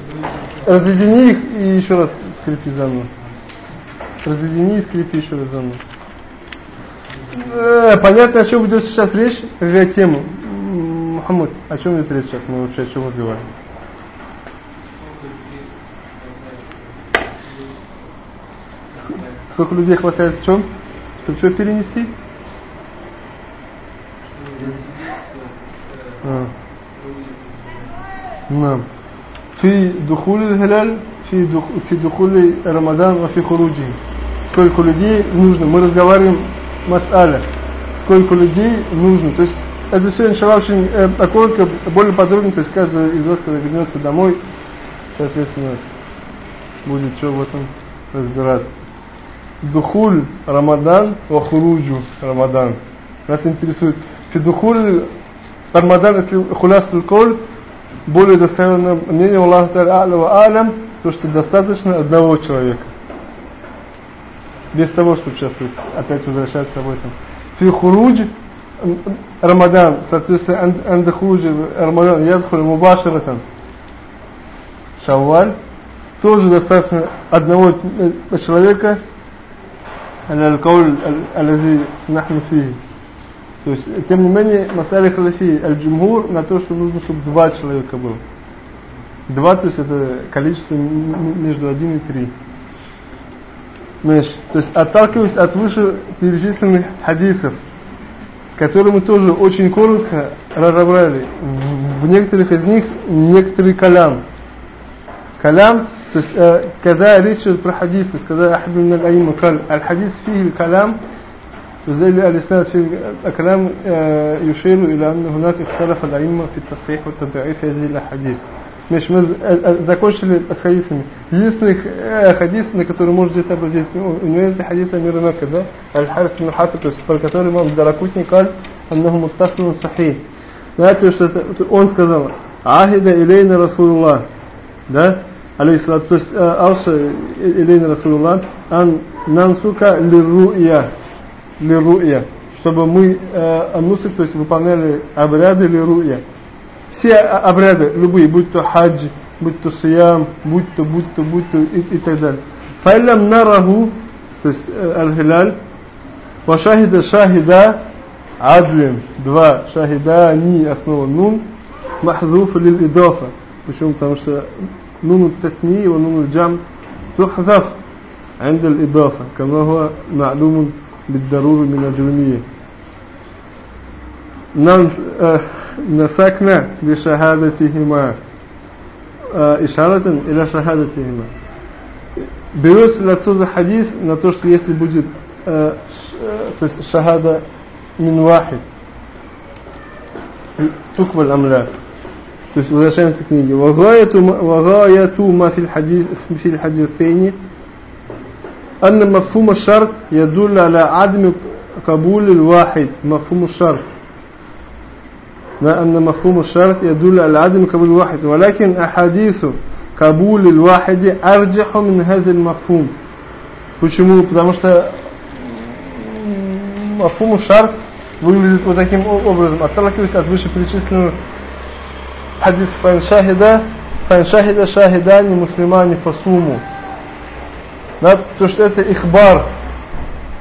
разъедини их и еще раз скрепи заново. Разъедини и скрепи еще раз заново. Э, понятно, о чем идет сейчас речь, какая тема. Мухаммад, о чем идет речь сейчас? Мы вообще о чем разговариваем? Сколько людей хватает в чем? Чтобы что перенести? А. نعم في دخول الهلال في في دخول رمضان وفي خروجه сколько людей нужно мы разговариваем мас'аля сколько людей нужно то есть это все иншаллах очень э, коротко более подробно то есть каждый из вас когда вернется домой соответственно будет что в этом разбираться духуль Рамадан ва хуруджу Рамадан. Нас интересует фидухуль Рамадан, если хулястул коль, более достоверно мнение Аллаха Та'ala Алям, то что достаточно одного человека без того, чтобы сейчас то есть, опять возвращаться в этом. Фихуруджи Рамадан, соответственно, Андахуджи Рамадан, Ядхуль Мубашаратан, Шавваль, тоже достаточно одного э, человека, Аль-Аль-Кауль Аль-Ази Нахну То есть, тем не менее, Масали Халафи Аль-Джумхур на то, что нужно, чтобы два человека было. Два, то есть это количество между один и три. Знаешь, то есть отталкиваясь от выше перечисленных хадисов которые мы тоже очень коротко разобрали в некоторых из них некоторый калям калям То есть, э, когда речь идет про хадисы, когда Ахад бин Аль-Аимма сказал, аль-хадис фихи калям, وزي الإسناد في الكلام يشير إلى أن هناك اختلف الأئمة في التصحيح والتضعيف هذه الأحاديث. Значит, мы э, э, закончили с хадисами. Единственный э, хадис, на который может здесь обратить, ну, у него есть хадис Амира Мекка, да? Аль-Харс Мухатабис, про который имам Даракутни каль, аннаху муттасну сахи. Да, то есть он сказал, Ахида илейна Расулуллах, да? Алейхиссалат, то есть Алша илейна Расулуллах, ан нансука лирруия, лирруия, чтобы мы, э, то есть выполняли обряды лирруия. лируя. Все обряды, любые, будь то хадж, будь то сиям, будь то, будь то, будь то и, и так далее. Файлам нараху, то есть аль-хилаль, вашахида шахида адлин, два шахида, ни основа нун, махзуф лил-идафа. Почему? Потому что نون التثنية ونون الجمع تحذف عند الإضافة كما هو معلوم بالضرورة من الجرمية نسكنا بشهادتهما إشارة إلى شهادتهما берется ли отсюда хадис на то, что если будет э, то есть шахада мин вахид тукваль амля То есть возвращаемся к книге. Вагаяту ма фил хадис фил хадисейни أن مفهوم الشرط يدل على عدم قبول الواحد مفهوم الشرط أن مفهوم الشرط يدل على عدم قبول الواحد ولكن أحاديث кабуль вахиди арджиху мин хазил мафхум. Почему? Потому что мафхум шарт выглядит вот таким образом. Отталкиваясь от вышеперечисленного хадис файн шахида, файн шахида шахидани муслимани фасуму. Да, то, что это ихбар.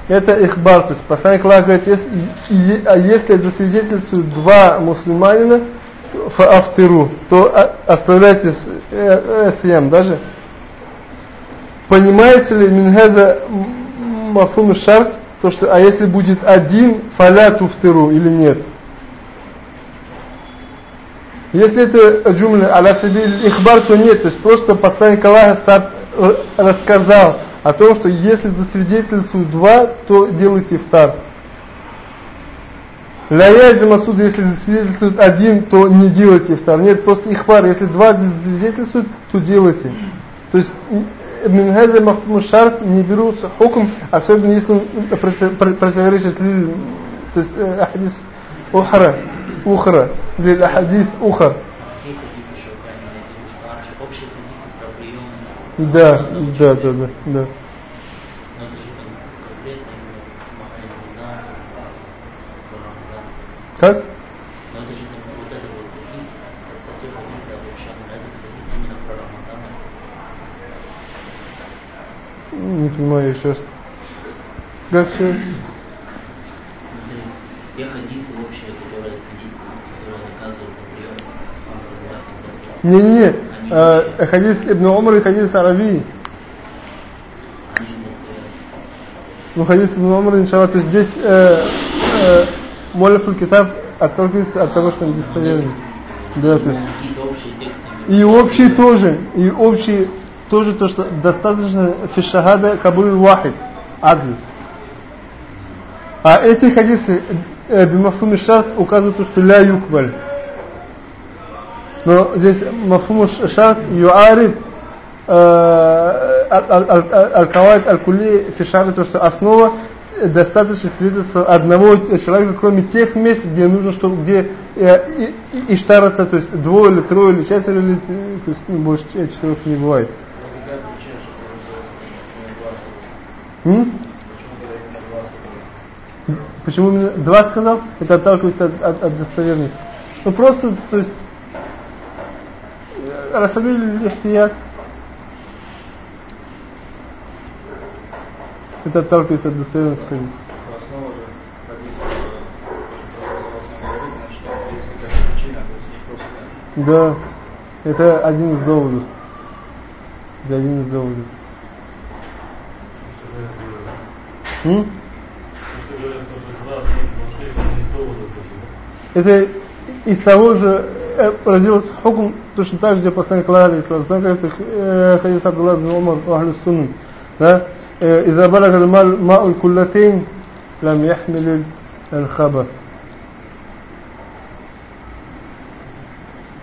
это ихбар. То есть посланник Аллаха говорит, если, а если засвидетельствуют два мусульманина, фаавтиру, то оставляйте э, э, съем даже. Понимаете ли минхаза мафум шарт, то что, а если будет один, фаля туфтиру или нет? Если это джумля аля ихбар, то нет, то есть просто посланник Аллаха рассказал о том, что если засвидетельствуют два, то делайте втор. Ля язима суд, если засвидетельствует один, то не делайте втор. Нет, просто ихбар, если два засвидетельствуют, то делайте. То есть минхаза мафму шарт не берутся хукм, особенно если он противоречит то есть ахадис ухра, ухра, лиль ахадис ухра. Да, да, да, да, да. Как? Не понимаю раз. Как все? Те хадисы общие, которые, которые доказывают прием, Не-не-не, э, хадис Ибн Умар и хадис Араби. Ну, хадис Ибн Умар, иншалла, то есть здесь э, э, Молифуль Китаб отталкивается от того, что он достоверный. Да, то есть. И общий тоже, и общий тоже то, что достаточно фишахада кабуль вахид, адль. А эти хадисы э, бимафуми шарт указывают, что ля юкбаль. Но здесь мафуму шарт юарид аль-кавайд аль-кули фишары, то, что основа достаточно свидетельства одного человека, кроме тех мест, где нужно, чтобы где э, иштарата, то есть двое или трое или четверо, или, то есть ну, больше четырех не бывает. М? Почему именно два сказал? Это отталкивается от, от, от достоверности. Ну просто, то есть, рассадили ихтият. Это отталкивается от достоверности хадиса. Да, это один из доводов. Это один из доводов. М? Это из того же э, раздела хукм, точно так же, где посланник Аллаха, алейхиссалам, э, хадис Абдулла ибн Умар, Ахлю Сунн, да, إذا بلغ الماء ماء الكلتين لم يحمل الخبث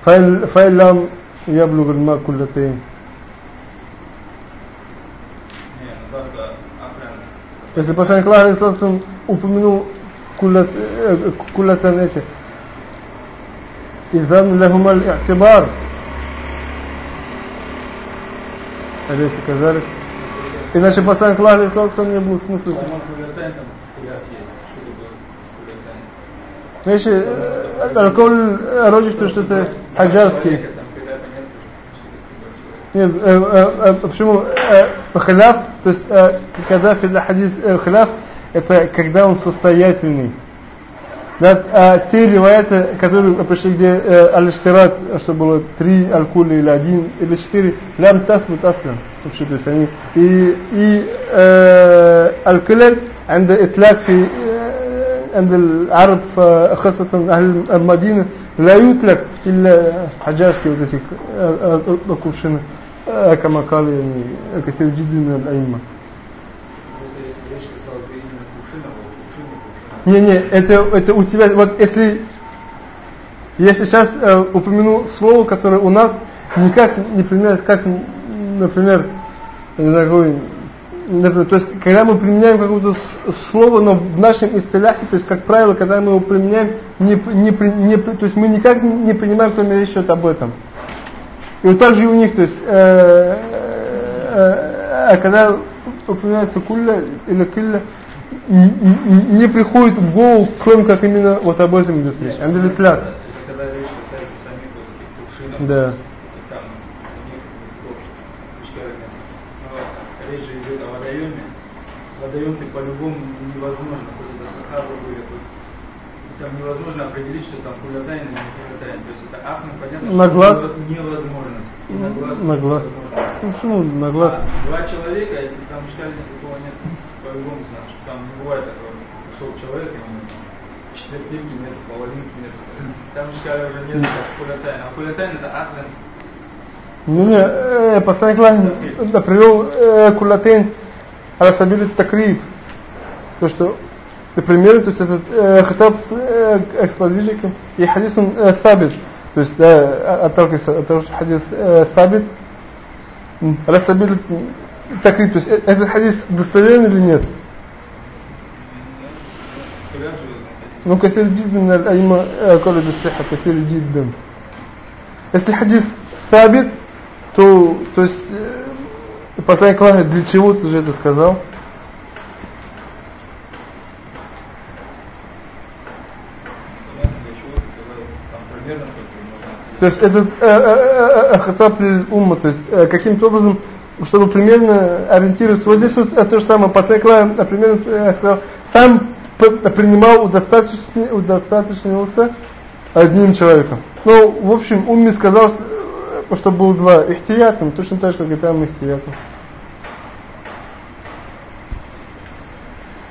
فإن, فإن لم يبلغ الماء كلتين Если посланник Аллаха Алисалам упомянул кулатан эти, إذن لهما الاعتبار أليس كذلك؟ Иначе посланник Аллаха Алисалам не было смысла. Видишь, алкоголь родишь, что это хаджарский. Нет, э, э, э, почему э, хляф, то есть э, когда хадис э, хляф, это когда он состоятельный. Да, а те риваяты, которые пришли, где э, аль-штират, что было три аль-кули или один или четыре, лям тасбут аслам. Вообще, то есть они и, и э, аль-каляль عند إطلاق في عند العرب خاصة أهل المدينة لا يطلق إلا حجاجك вот этих кувшины كما قال يعني كثير جدا من الأئمة Не, не, это, это у тебя, вот если я сейчас э, упомяну слово, которое у нас никак не применяется, как, например, такой, например, то есть, когда мы применяем какое-то слово, но в нашем исцеляхе, то есть, как правило, когда мы его применяем, не, не, не, то есть, мы никак не понимаем, кто речь идет об этом. И вот так же и у них, то есть, э, э, э, когда упоминается кулля или килля, не приходит в голову, кроме как именно вот об этом идет речь. Андалитляк. Когда речь касается самих вот этих кувшинов, Да. там, у них тоже пещеры, но речь же идет о водоеме. Водоем ты по-любому невозможно, хоть это сахара были, хоть там невозможно определить, что там кулятайн или не кулятайн. То есть это ахну, понятно, На что глаз? это невозможность. И на глаз. На глаз. невозможно. Ну, почему на глаз? А два человека, и там шкалина такого нет, знаешь, что там не бывает такого, шел человек, он четвертинки нет, половинки нет. Там шкаля уже нет, как кулятайн. А кулятайн это ахрен, Ну, не, э, посланник Аллаха привел э, кулатейн аль-сабиль такриб. То, что, например, то есть этот э, хатаб с э, э, сподвижником и хадис он э, сабит. То есть, да, отталкивается от того, что хадис э, сабит. Аль-сабиль так то есть этот хадис достоверен или нет? Ну, касир джиддан аль-айма акалу бисиха, касир джиддан. Если хадис сабит, то, то есть, посланник Аллаха для чего ты же это сказал? То есть этот ахатап умма, то есть каким-то образом чтобы примерно ориентироваться вот здесь вот э, то же самое посланник Аллаха э, примерно э, сказал сам п- принимал удостаточно удостаточнился одним человеком ну в общем умми сказал что, э, что было два ихтиятом точно так же как и там ихтиятом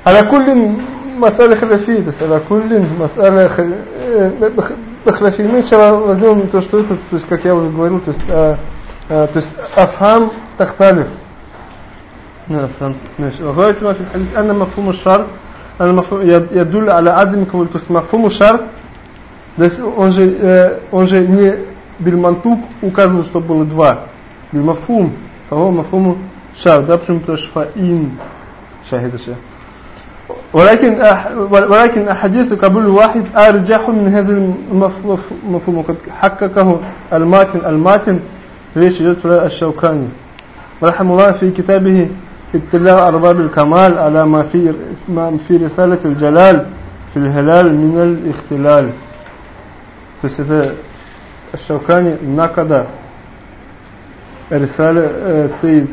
على كل مسألة خلافية то есть على كل مسألة خل- э, خلافية мы сначала возьмем то что это то есть как я уже говорил то есть э, э, то есть أفهام تختلف نعم فهمت ماشي وغاية ما في الحديث أن مفهوم الشرط أن مفهوم يد- يدل على عدم قبول то есть مفهوم الشرط то есть он же э, он же не бильмантук указывает что было два бильмафум فهو مفهوم شرط да почему потому что فإن شاهد الشيخ ولكن أح ولكن أحاديث قبول الواحد أرجح من هذا المفهوم وقد حققه الماتن الماتن ليش يدخل الشوكاني رحمه الله في كتابه ابتلاء أرباب الكمال على ما في ما في رسالة الجلال في الهلال من الاختلال то есть это الشوكاني نقد رسالة آه، سيد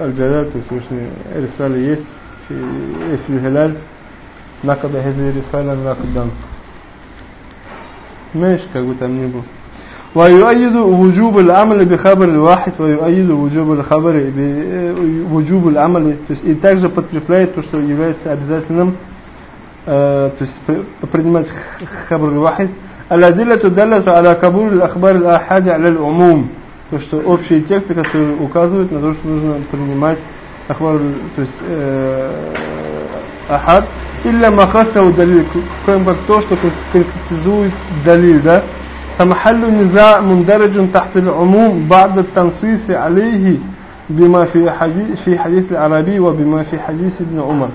الجلال то есть точнее, رسالة есть في في الهلال نقد هذه الرسالة نقدا ماشي как бы там ни было ويؤيد وجوب العمل بخبر الواحد ويؤيد وجوب الخبر بوجوب العمل то есть и также подкрепляет то что является обязательным э, то есть при- принимать х- хабр الواحد الأدلة دلت على قبول الأخبار الآحاد على العموم то что общие тексты которые указывают на то что нужно принимать أخبار то есть э, أحد إلا ما خصه دليل кроме как то что конкретизует دليل да فمحل النزاع مندرج تحت العموم بعد التنصيص عليه بما في حديث في حديث العربي وبما في حديث ابن عمر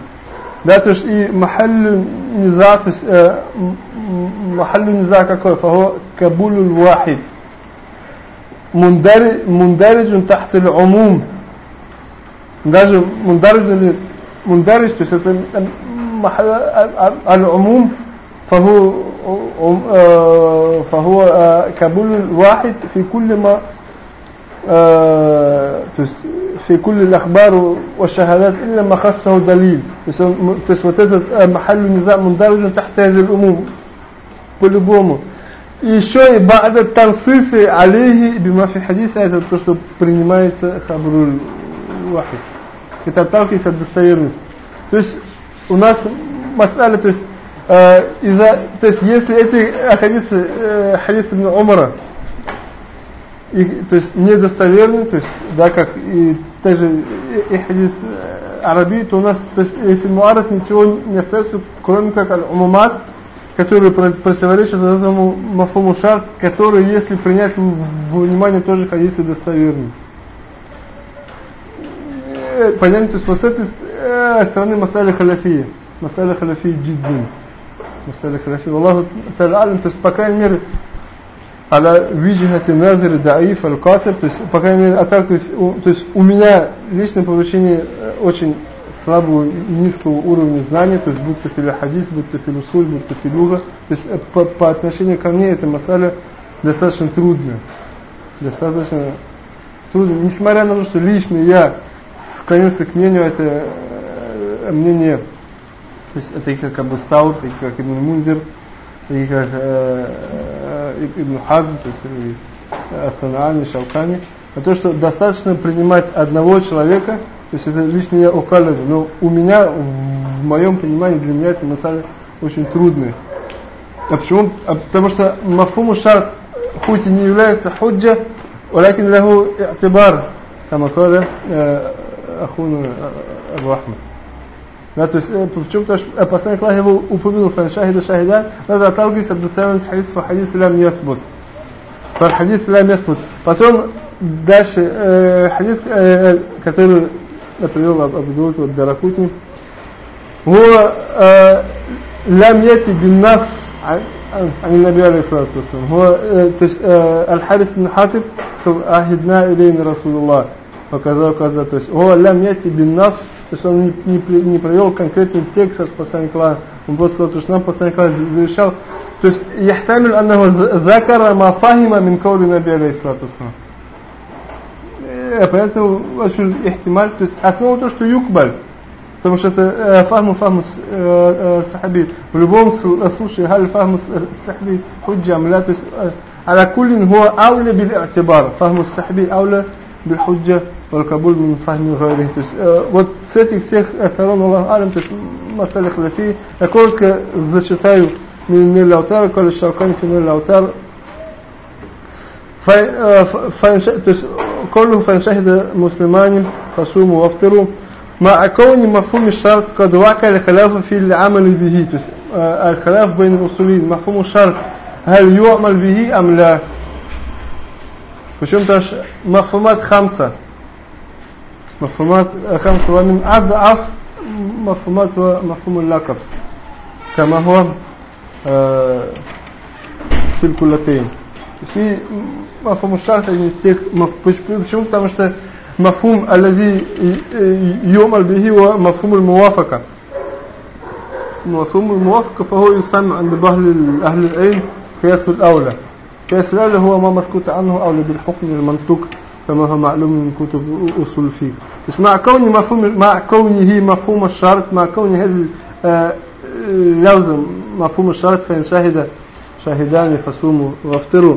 да то есть и محل النزاع то есть э, м- м- محل النزاع какой فهو قبول الواحد مندرج مندرج تحت العموم даже مندرج или مندرج то есть это محل العموم فهو آه، فهو آه، قبول الواحد في كل ما آه، то есть في كل الأخبار والشهادات إلا ما خصه دليل то есть он- то есть вот этот э, محل النزاع مندرج تحت هذه الأمور по-любому и еще и بعد التنصيص عليه بما في حديث это то что принимается хабруль вахид это отталкивается от достоверности то есть у нас мас'аля то есть э, из-за то есть если эти хадисы э, хадис ибн Умара и, то есть недостоверны, то есть, да, как и также и, и хадис э, араби, то у нас, то есть, и в Муарат ничего не остается, кроме как аль-умумат, которые про- противоречат этому мафуму шар, который, если принять в, внимание, тоже хадисы достоверны. Э, Понятно, то есть, вот с этой стороны масаля халяфия, масаля халяфия джиддин, масаля халяфия, Аллаху та'аля, алим, то есть, по крайней мере, аля виджихати назир даиф аль касир, то есть, по крайней мере, отталкиваясь, у- то есть у меня личное получение э, очень слабого и низкого уровня знания, то есть будь то фили хадис, будь то фили усуль, будь то фили луга, то есть э, по, по отношению ко мне эта масаля достаточно трудная. Достаточно трудно, несмотря на то, что лично я склонился к мнению, это э, мнение то есть таких как Абу Саур, таких как Ибн Мунзир, таких как э, э, Ибн Хазм, то есть и э, Асанаани, Шалкани, а то, что достаточно принимать одного человека, то есть это лично я укаливаю, но у меня, в моем понимании, для меня это масаля очень трудная. А почему? А потому что мафуму шарт хоть и не является худжа, ولكن له اعتبار كما قال э, أخونا أبو أحمد да, то есть, э, почему? Потому что посланник Аллаха его упомянул, фан шахида шахида, надо отталкиваться от достоверности хадиса, фа хадис лям ясбут. Фа хадис лям ясбут. Потом дальше э, хадис, э, который привел Абу Дауд вот Даракутни, هو آه لم يأتي بالنص عن عن النبي عليه الصلاة والسلام هو آه تس- آه الحارث بن حاتب عهدنا إلينا رسول الله وكذا وكذا то есть هو لم يأتي بالنص то есть он не, не, при- не привел конкретный текст от посланника Аллаха он просто сказал что нам посланник Аллаха завершал то есть يحتمل أنه ذكر ما فهم من قول النبي عليه الصلاة والسلام Э, поэтому очень ихтималь, то есть основа то, что юкбаль, потому что это э, фахму фахму с- э, э, сахаби. В любом су- э, случае, халь фахму с- э, сахаби худжа амля, то есть э, على كل هو أولى بالاعتبار فهم السحبي أولى بالحجة والقبول من فهم غيره то есть э, вот с этих всех э, сторон Аллах Алим то есть масали хлафи я коротко зачитаю من نيل الأوتار قال الشوكاني في نيل الأوتار فإن- آه، ف- فإن ش- تس- قوله فإن شهد مسلمان فصوموا وافطروا مع كون مفهوم الشرط قد وقع الخلاف في العمل به تس- آه، الخلاف بين الأصولين مفهوم الشرط هل يعمل به أم لا причем даже مفهومات خمسة مفهومات آه، خمسة ومن أضعف مفهومات هو مفهوم اللقب كما هو آه، في الكلتين في مفهوم الشرط يعني السيك почему потому что مفهوم الذي يؤمل به هو مفهوم الموافقة مفهوم الموافقة فهو يسمى عند أهل أهل العلم قياس الأولى قياس الأولى هو ما مسكوت عنه أولى بالحكم المنطوق كما هو معلوم من كتب أصول الفقه مع كون مفهوم مع كونه مفهوم الشرط مع كون هذا آه، مفهوم الشرط فإن شهد شاهدان فصوموا وافطروا.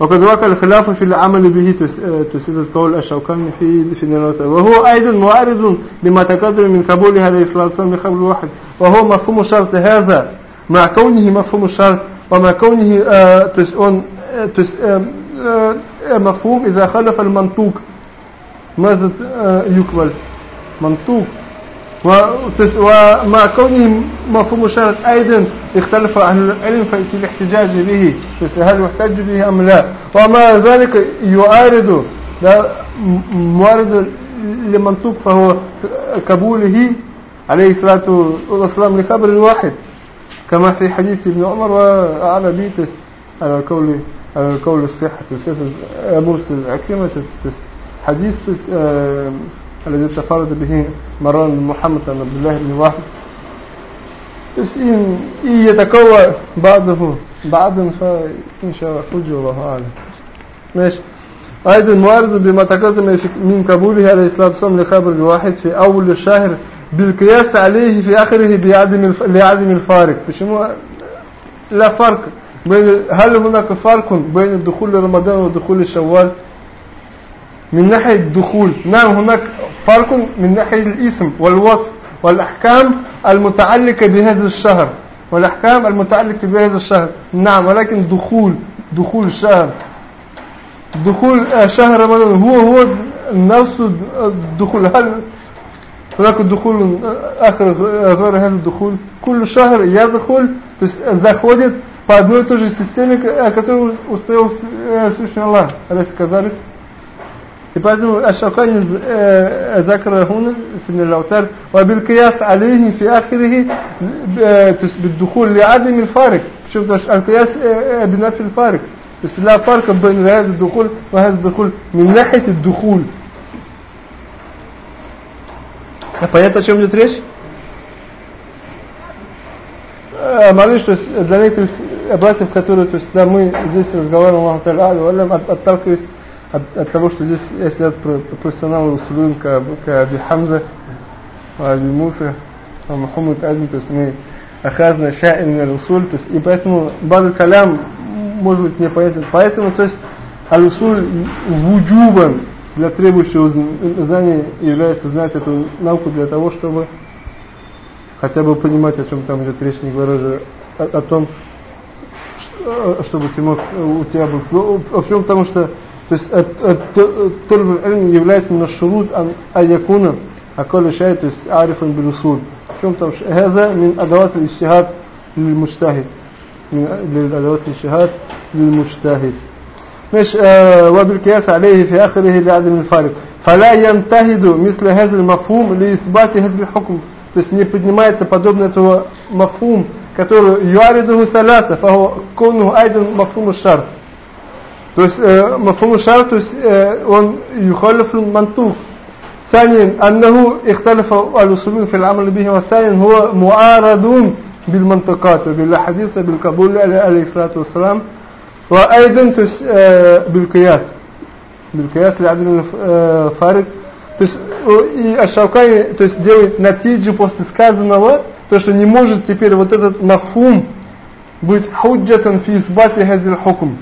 وقد وقع الخلاف في العمل به آه، تسدد قول الشوكاني في في نيل وهو أيضا معارض لما تقدم من قبوله عليه الصلاة والسلام لقبل واحد وهو مفهوم الشرط هذا. مع كونه مفهوم الشرط ومع كونه آه، تس- آه، تس- مفهوم. إذا خلف المنطوق ماذا آه، يقبل؟ منطوق. ومع كونه مفهوم الشرط أيضا اختلف أهل العلم في الاحتجاج به هل يحتج به أم لا. ومع ذلك يعارض لا م- معارض لمنطوق فهو قبوله عليه الصلاة والسلام لخبر واحد كما في حديث ابن عمر وأعلى بيتس على على القول الصحة مرسل عكرمة تس حديث الذي تفرد به مروان بن محمد عبد الله بن واحد. إن, يتكوى بعضه بعضا فإن شاء الله حج والله أعلم. ماشي. أيضا معارض بما تقدم من قبوله عليه الصلاة والسلام لخبر الواحد في أول الشهر بالقياس عليه في آخره بعدم الف... لعدم الفارق. لا فرق. بين هل هناك فرق بين دخول رمضان ودخول شوال من ناحية الدخول نعم هناك فرق من ناحية الاسم والوصف والأحكام المتعلقة بهذا الشهر والأحكام المتعلقة بهذا الشهر نعم ولكن دخول دخول الشهر دخول آه، شهر رمضان هو هو نفس الدخول هل هناك دخول آخر غير هذا الدخول كل شهر يدخل то есть заходит по одной и той же системе, к- которую устроил э, Всевышний Аллах. Алейс сказали. И поэтому الشوكاني آه، ذكر هنا في الأوتار وبالقياس عليه في آخره آه، то есть بالدخول لعدم الفارق شوف ده القياس آه، آه، بنفي الفارق То есть لا فرق بين هذا الدخول وهذا الدخول من ناحية الدخول. А понятно, о чем идет речь? Э, Молюсь, что для некоторых братьев, которые, то есть, да, мы здесь разговариваем, Аллаху от, отталкиваясь от, от того, что здесь сидят профессионалы Усулун, как Аби Хамза, Аби Муса, Мухаммад Адми, то есть мы ахазна ша'ин усуль, то есть и поэтому баду калям может быть непонятен. Поэтому, то есть аль-усуль вуджубан для требующего знания является знать эту науку для того, чтобы хотя бы понимать, о чем там идет речь, не говоря же о, о том, чтобы ты мог, у тебя был... Ну, Почему? Потому что то есть طلب العلم является من الشروط أن يكون أقل شيء то есть عارفا بالأصول شوف طب هذا من أدوات الاجتهاد للمجتهد من أدوات الاجتهاد للمجتهد مش آه وبالقياس عليه في آخره لعدم الفارق فلا ينتهد مثل هذا المفهوم لإثبات هذا الحكم то есть не поднимается подобно этого мафхум который юаридуху саласа фаху кунуху айдан мафхум шарт То есть э, мафхум шар, то есть э, он يخالف المنطوق ثانيا أنه اختلف الأصولين في العمل به والثاني هو معارض بالمنطقات وبالحديث بالقبول عليه الصلاة والسلام وأيضا بالقياس بالقياس لعدم الفارق то есть и Ашаукани то есть делает натиджу после сказанного то, что не может теперь вот этот нафум быть худжатан фи избати хазил хукм.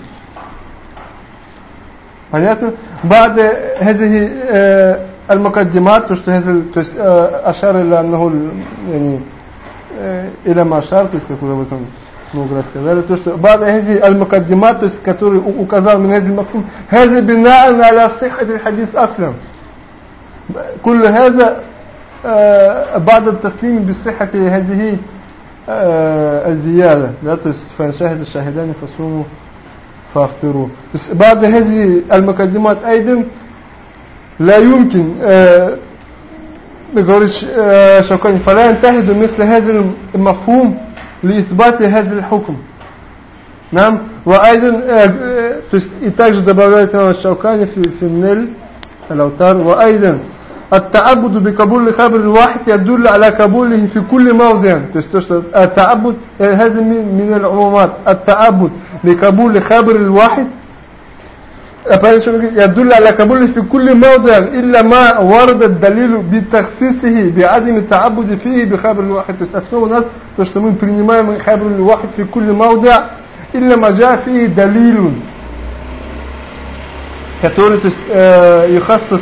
Понятно? Баде хазихи э, аль-мукаддимат, то, что хазил, то есть э, ашар или аннаху, э, или машар, то есть как уже в этом много раз сказали, то, что баде хазихи аль-мукаддимат, то есть который указал мне хазил мафум, хази бинаан аля сихат хадис аслям. Куль хаза بعد التسليم بصحة هذه الزيادة لا فإن شاهد الشاهدان فصوموا فافطروا بعد هذه المقدمات أيضا لا يمكن بقولش شوكاني فلا ينتهد مثل هذا المفهوم لإثبات هذا الحكم نعم وأيضا и также добавляет الشوكاني في, في النيل الأوتار وأيضا التعبد بقبول خبر الواحد يدل على قبوله في كل موضع التعبد هذا من العمومات التعبد بقبول خبر الواحد يدل على قبوله في كل موضع إلا ما ورد الدليل بتخصيصه بعدم التعبد فيه بخبر الواحد то есть основа у нас то что мы принимаем خبر الواحد في كل موضع إلا ما جاء فيه دليل который то есть يخصص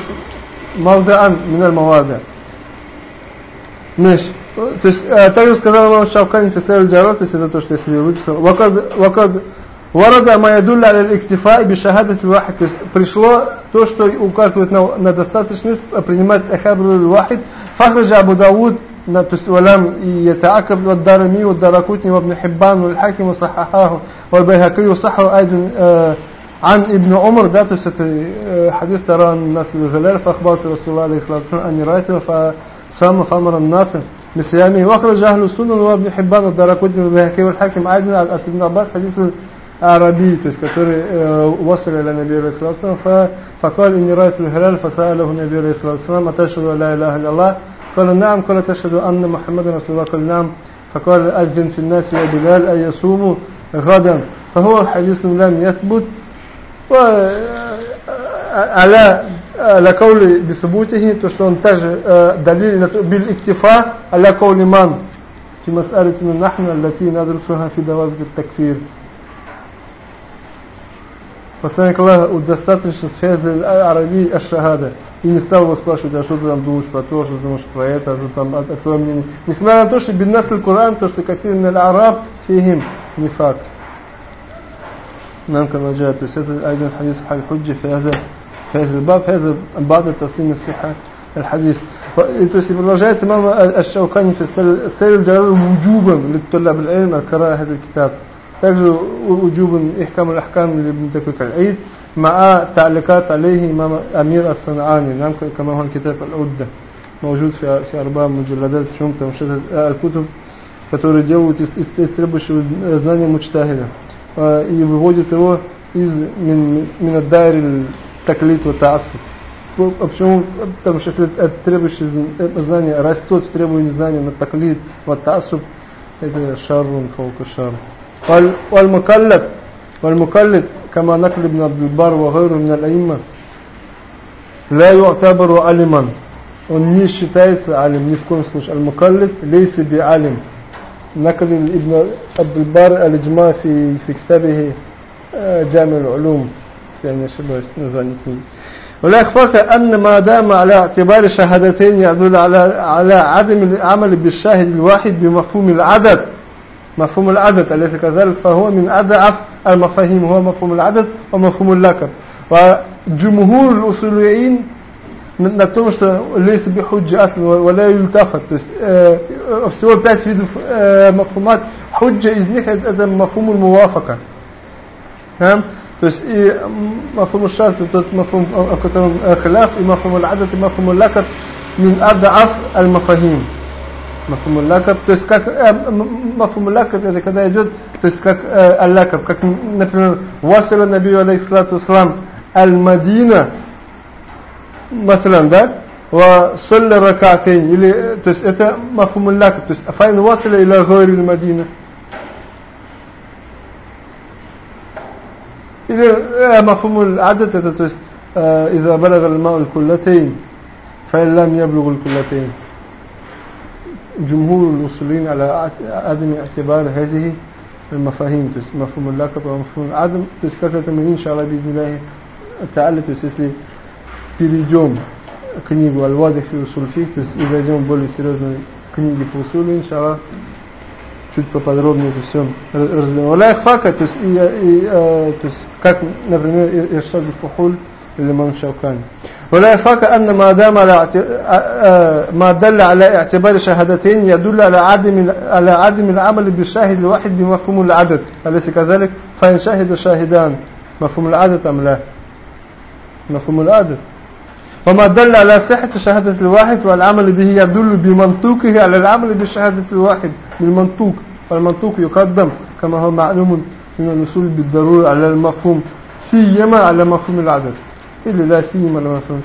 мавдаан миналь мавада. Значит, то есть, а, также сказал Имам Шавкани Фисаль Джаро, то есть это то, что я себе выписал. Вакад, вакад, варада маядулля аль иктифа и бишахадат вахид. То есть пришло то, что указывает на, на достаточность принимать ахабру вахид. Фахраджа Абу Дауд, на, то есть валям и ятаакаб вад дарами, вад даракутни, вабн хиббан, валь хаким, васахахаху, валь байхакай, васахаху айден э, عن ابن عمر ده то есть это حديث ترى الناس بالغلال فأخبرت رسول الله عليه الصلاة والسلام أني رأيته فصام فأمر الناس بصيامه واخرج أهل السنة وابن حبان والدارقطني والبيهقي والحاكم أيضا عن ابن عباس حديث عربي то есть который وصل إلى النبي عليه الصلاة والسلام فقال إني رأيت الهلال فسأله النبي عليه الصلاة والسلام أتشهد أن لا إله إلا الله قال نعم قال تشهد أن محمد رسول الله قال نعم فقال أذن في الناس يا بلال أن يصوموا غدا فهو حديث لم يثبت аля аля каули бисубутихи, то, что он также э, далил на бил иктифа, аля каули ман, фи мас'алитина нахна, аллати надрусуха фи давабит такфир. Посланник Аллаха удостаточно связи арабии аш-шахада. И не стал его спрашивать, а что ты там думаешь про то, что ты думаешь про это, а что там, а, а твое мнение. Несмотря на то, что биннас аль-Куран, то, что кафир аль-Араб, фихим, не факт. نعم كما جاء то есть это один حديث حال حجة في هذا في هذا الباب هذا بعد تسليم الصحة الحديث то есть продолжает имам الشوكاني في سير الجلال وجوبا للطلاب العلم القراءة هذا الكتاب также وجوبا إحكام الأحكام لابن دقيق العيد مع تعليقات عليه إمام أمير الصنعاني نعم كما هو الكتاب العدة موجود في في أربع مجلدات شمت الكتب которые делают из требующего Э, и выводит его из минадайр таклит ва таасфу. Ну, а почему? Потому что если это требующее знание растет в требовании знания на таклит ва таасфу, это шарун, фаука шар. Валь-мукаллат, валь-мукаллат, кама накли ибн Абдул-Бар ва гайру мин аль-Аимма, ла ю'табару алиман. Он не считается алим, ни в коем случае. Аль-мукаллат лейси би алим. نقل ابن عبد البر الإجماع في في كتابه جامع العلوم если я не ошибаюсь название книги ولا يخفاك أن ما دام على اعتبار شهادتين يدل على على عدم العمل بالشاهد الواحد بمفهوم العدد مفهوم العدد أليس كذلك فهو من أضعف المفاهيم هو مفهوم العدد ومفهوم اللقب وجمهور الأصوليين на том, что лейс бихуджи асл валя юльтафат. То есть э, всего пять видов э, мафумат. Худжа из них это, это мафумуль муафака. То есть и мафум шарт, тот мафум, о котором халяф, и мафум аль-адат, и мафум аль-лакат, мин адаф аль-мафахим. Мафум аль-лакат, то есть как мафум аль-лакат, это когда идет, то есть как аль-лакат, как, например, васила набию алейхиссалату ислам аль-мадина, مثلا да, وصلى ركعتين или то есть это мафум аль-лакат, то есть файн васила иля гайри аль-мадина. إذا مفهوم العدد это то есть إذا بلغ الماء الكلتين فإن لم يبلغ الكلتين جمهور الأصولين على عدم اعتبار هذه المفاهيم то есть مفهوم اللقب ومفهوم العدم то есть как это мы иншаллах بإذن الله تعالى то есть если перейдем книгу Аль-Вадих и Усульфих то есть и зайдем в более серьезные книги по усулу иншаллах чуть поподробнее это все разберем. Валя ихфака, то есть, и, и, э, то есть как, например, Иршад Фухуль или Имам Шаукани. ولا يخفاك أن ما دام على ما دل على اعتبار شهادتين يدل على عدم على عدم العمل بالشاهد الواحد بمفهوم العدد أليس كذلك فإن شهد شاهدان مفهوم العدد أم لا مفهوم العدد وما دل على صحة شهادة الواحد والعمل به يدل بمنطوقه على العمل بشهادة الواحد بالمنطوق والمنطوق يقدم كما هو معلوم من الوصول بالضرورة على المفهوم سيما على مفهوم العدد إلا لا سيما على مفهوم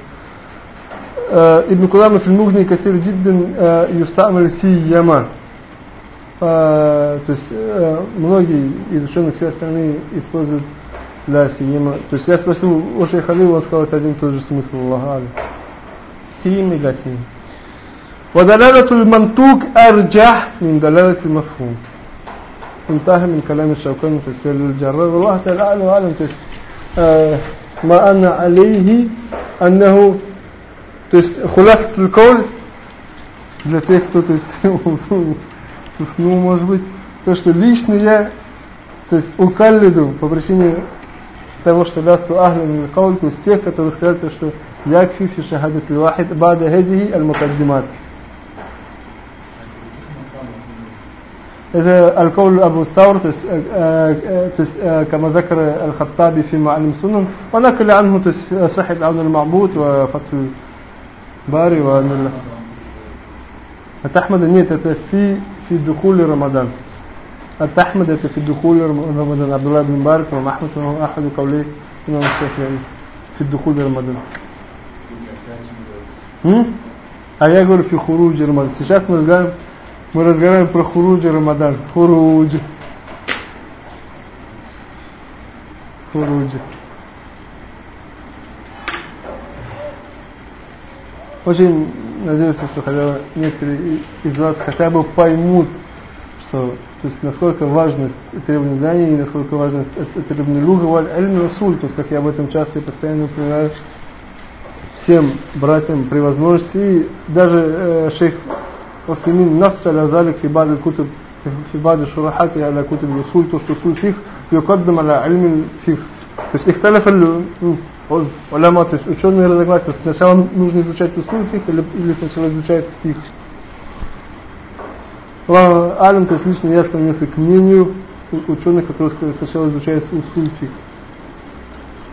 آه ابن قدامة في المغني كثير جدا آه يستعمل سيما آه то есть э, многие из ученых всей страны используют لا سيما то есть я спросил у шейха Алива, он сказал это один и тот же смысл Аллаха Али سيما لا سيما ودلالة المنطوق أرجح من دلالة المفهوم انتهى من كلام الشوكاني تفسير للجرار والله تعالى أعلم وأعلم آه ما أنا عليه أنه خلاصة القول для тех, кто то есть, уснул, может быть, то, что лично я, то есть укаллиду по причине того, что даст Ахли каул, то есть тех, которые сказали, то, что Якфи фи шахадат вахид бада хазихи аль-мукаддимат. Это аль-каул Абу Саур, то есть, кама закар аль-Хаттаби фи ма'алим сунан, ва накали анху, то есть сахид ауну аль-Мабуд, ва фатху бари, ва анна Это Ахмада нет, это фи, фи духули Рамадан. التحمد في دخول رمضان عبد الله بن مبارك ومحمد وهو أحد قولي إمام الشافعي في الدخول رمضان а я говорю في خروج رمضان сейчас мы разговариваем Мы разговариваем про хуруджи Рамадан. Хуруджи. Хуруджи. Очень надеюсь, что хотя некоторые из вас хотя бы поймут, что то есть насколько важно требование знаний и насколько важность требований валь эль расуль, то есть как я об этом часто и постоянно упоминаю всем братьям при возможности, и даже э, шейх Уфимин нас аля залик фибады кутуб фибады шурахати аля кутуб расуль, то что суль фих юкаддам аля альмин фих. То есть их талефалю ну, уляма, то есть ученые разногласия, сначала нужно изучать усуль фих или, или сначала изучать фих. Алим, то есть лично я склонился к мнению ученых, которые сначала изучают усуль фих,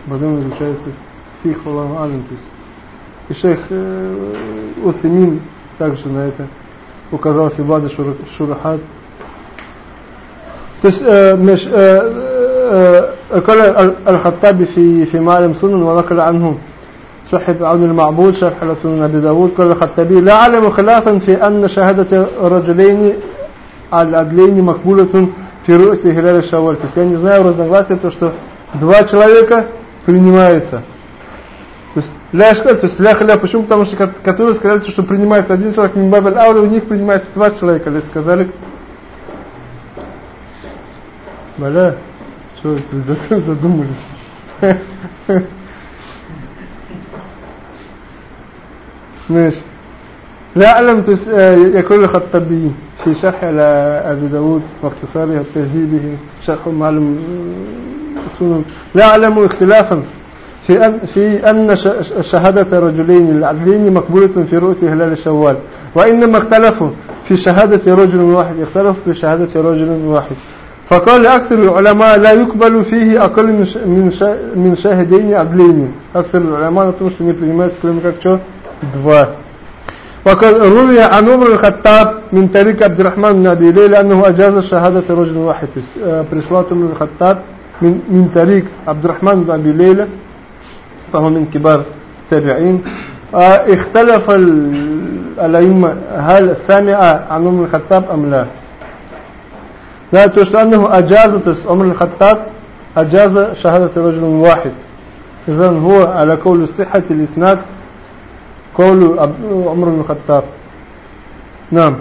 потом изучается фих, Алим, то есть и шейх э, Усимин также на это указал في بعض الشروحات то есть э, مش, э, قال الخطابي في في معلم سنن ونقل عنه صاحب عون المعبود شرح سنن أبي داود قال الخطابي لا أعلم خلافا في أن شهادة رجلين العدلين مقبولة في رؤية هلال الشوال. То есть я не знаю разногласия, то что два человека принимается. То есть ля то есть ля халя, почему? Потому что которые сказали, что принимается один человек, мимбабель ауля, у них принимается два человека, или сказали. Бля, что вы задумались? ماشي. لا لم تس... آه، يكون الخطبي في شرح على أبي داود واختصاره وتهذيبه شرح معلم السنن لا أعلم اختلافا. في أن, في أن شهادة رجلين العدلين مقبولة في رؤية هلال الشوال وإنما اختلفوا في شهادة رجل واحد اختلفوا في شهادة رجل واحد. فقال أكثر العلماء لا يقبل فيه أقل من من شاهدين عدلين. أكثر العلماء نتمش أن مثل ما يتكلم два وقد روي عن عمر الخطاب من طريق عبد الرحمن بن أبي ليلى أنه أجاز شهادة رجل واحد برشوات عمر الخطاب من من طريق عبد الرحمن بن أبي ليلى فهو من كبار التابعين اختلف الأئمة هل سمع عن عمر الخطاب أم لا لا توشت أنه أجاز عمر الخطاب أجاز شهادة رجل واحد إذن هو على قول صحة الإسناد قول عمر بن الخطاب نعم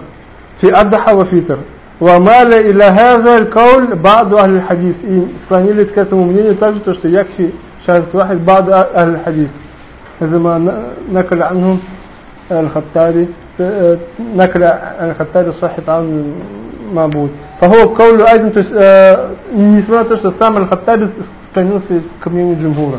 في أضحى وفيتر ومال إلى هذا القول بعض أهل الحديث склонились к этому мнению также то, что يكفي شهادة واحد بعض أهل الحديث هذا ما نقل عنهم الخطابي نقل عن الخطابي صاحب عن معبود فهو قول أيضا несмотря на то, что сам الخطابي склонился к мнению джумхура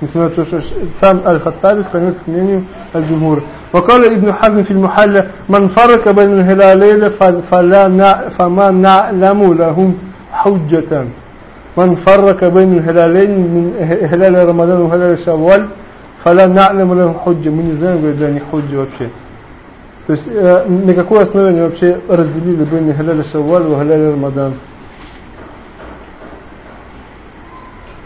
несмотря на то, что сам Аль-Хаттаби склонился к мнению Аль-Джумхур. وقال ابن حزم في المحلة من فرق بين الهلالين فلا فما نعلم لهم حجة من فرق بين الهلالين من هلال رمضان وهلال شوال فلا نعلم لهم حجة мы не знаем говорит, для них حجة вообще то есть на какой основе они вообще разделили بين هلال شوال وهلال رمضان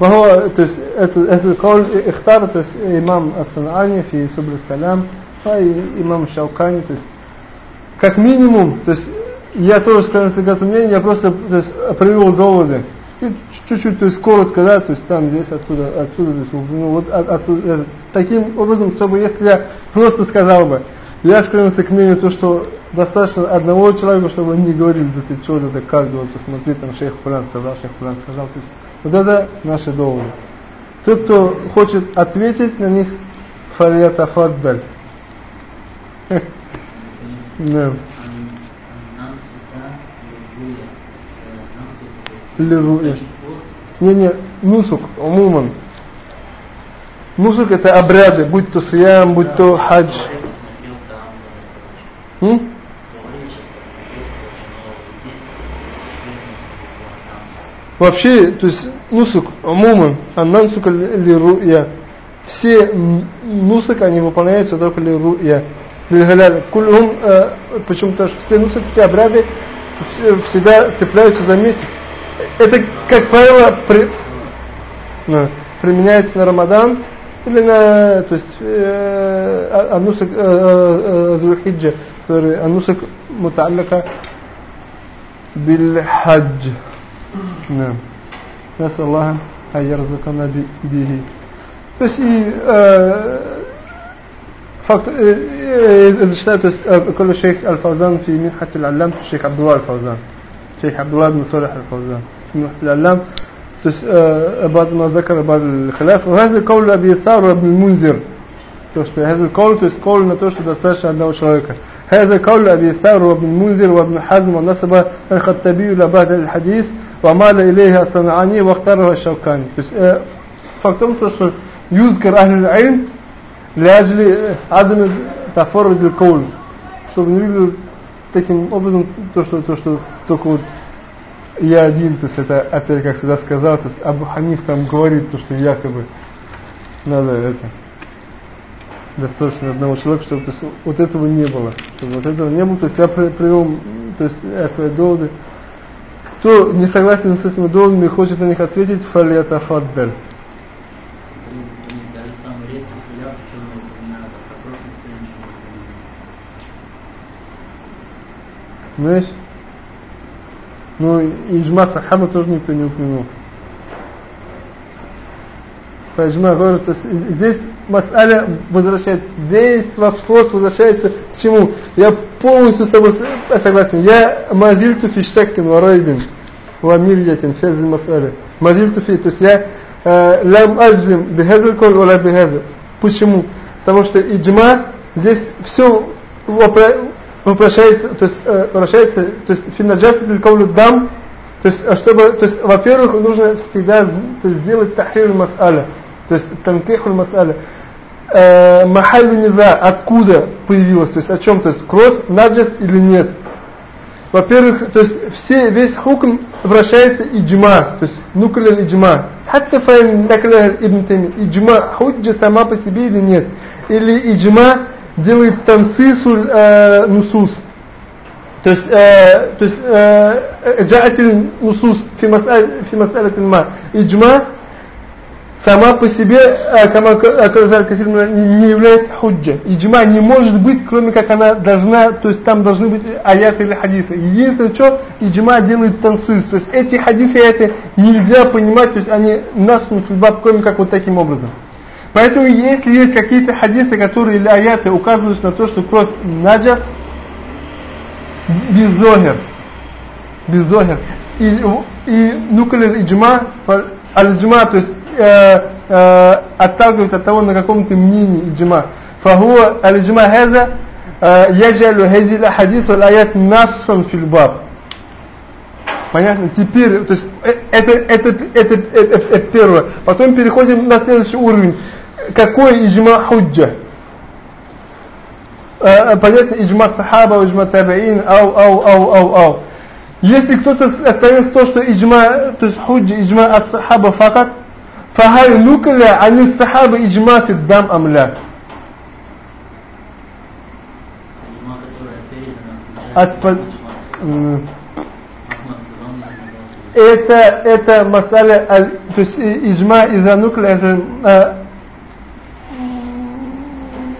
وهو هذا القول اختار إمام الصنعاني في سبل السلام وإمام الشوكاني то есть как минимум то есть я тоже сказал к этому мнению я просто то есть, привел доводы чуть-чуть то есть коротко да то есть там здесь откуда отсюда то есть, ну вот от, отсюда, таким образом чтобы если я просто сказал бы я склонился к мнению то что достаточно одного человека чтобы они не говорили да ты что да как было посмотри там шейх Фулан сказал шейх Фулан сказал то есть вот это наши доводы. Тот, кто хочет ответить на них, фалятафаддаль. Да. Лируя. Не, не, нусук, умуман. Нусук это обряды, будь то сиям, будь то хадж. М? Вообще, то есть нусук, амуман аннансук или ру'я. Все нусук, они выполняются только ли ру'я. Лиль-галяль. Э, почему-то все нусук, все обряды всегда цепляются за месяц. Это, как правило, при, ну, применяется на Рамадан или на, то есть, э, а аннусак э, э, э, Зулхиджа, который аннусак муталлака биль-хадж. نعم. نسأل الله أن يرزقنا به. بس إيه، آه، فقط إيه، إيه، إذا آه، كل شيخ الفوزان في منحة العلام الشيخ عبد الله الفوزان. شيخ عبد الله بن صالح الفوزان في منحة العلام. آه، بعد ما ذكر بعض الخلاف وهذا قول أبي بن المنذر. то, что Хаза Кол, то есть Кол на то, что достаточно одного человека. Хаза Кол Аби Сар, Вабн Мунзир, Вабн Хазм, Насаба, Аль-Хаттаби, Лабад Аль-Хадис, Вамаля Илейха Санаани, Вахтарова Шавкани. То есть э, факт в том, то, что Юзкар Ахль Айн, Ляжли Адам Тафор Кол, чтобы не выглядел таким образом, то, что, то, что только вот я один, то есть это опять, как всегда сказал, то есть Абу Ханиф там говорит, то, что якобы надо это достаточно одного человека чтобы то есть, вот этого не было чтобы вот этого не было то есть я привел то есть свои доводы кто не согласен с этими доводами и хочет на них ответить, не упоминает. Знаешь? Ну, иджма сахаба тоже никто не упомянул. По говорят, то есть здесь Мас'аля возвращается, весь вопрос возвращается к чему? Я полностью с тобой согласен. Я мазильту фи шаккин ва райбин ва мирьятин фи хазил мас'аля. Мазильту фи, то есть я лям аджзим бихазил коль ва бихазил. Почему? Потому что иджма здесь все вопрошается, то есть э, то есть финаджасит каулю дам, то есть чтобы, то есть во-первых нужно всегда то есть, сделать тахрир мас'аля то есть танкихуль мас'аля. Э, Махалю низа, откуда появилась, то есть о чем, то есть кровь, наджас или нет. Во-первых, то есть все, весь хукм вращается иджма, то есть нукляль иджма. Хатта файн накляль ибн Тайми, иджма худжа сама по себе или нет. Или иджма делает тансисуль э, нусус. То есть, э, то есть, э, джаатиль нусус фи мас'алатин ма. Иджма сама по себе, кама не является худжа. Иджма не может быть, кроме как она должна, то есть там должны быть аяты или хадисы. Единственное, что иджма делает тансис. То есть эти хадисы и аяты нельзя понимать, то есть они нас судьба, кроме как вот таким образом. Поэтому если есть какие-то хадисы, которые или аяты указывают на то, что кровь наджас, беззогер, беззогер. И, и нуклер иджма, аль-иджма, то есть э, э, отталкивается от того, на каком ты мнении иджма. فهو الإجماع هذا يجعل هذه الأحاديث والآيات نصا في الباب. Понятно? Теперь, то есть это, это, это, это, это, это первое. Потом переходим на следующий уровень. Какой иджма худжа? Понятно, иджма сахаба, иджма табаин, ау, ау, ау, ау, ау. Если кто-то остановится то, что иджма, то есть худжа, иджма ас сахаба факат, فهل نقل عن الصحابة إجماع في الدم أم لا Иджма, которая передана, Отпад... Ахмад сказал, не согласен. Это, это масаля, аль- то есть и- иджма из-за нукля, это э,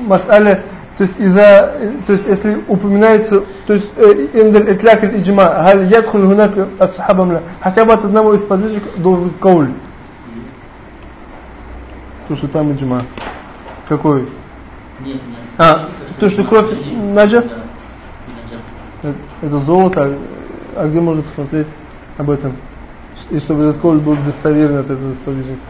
масаля, то есть из-за, то есть если упоминается, то есть индаль итляк иджма, халь ядхуль гунак ас-сахаба мля, хотя бы от одного из подвижек должен быть кауль. То, что там иджма. Какой? Нет, нет. А, то, что кровь наджас? Это, это золото, а где можно посмотреть об этом? И чтобы этот кол был достоверный от этого сподвижника.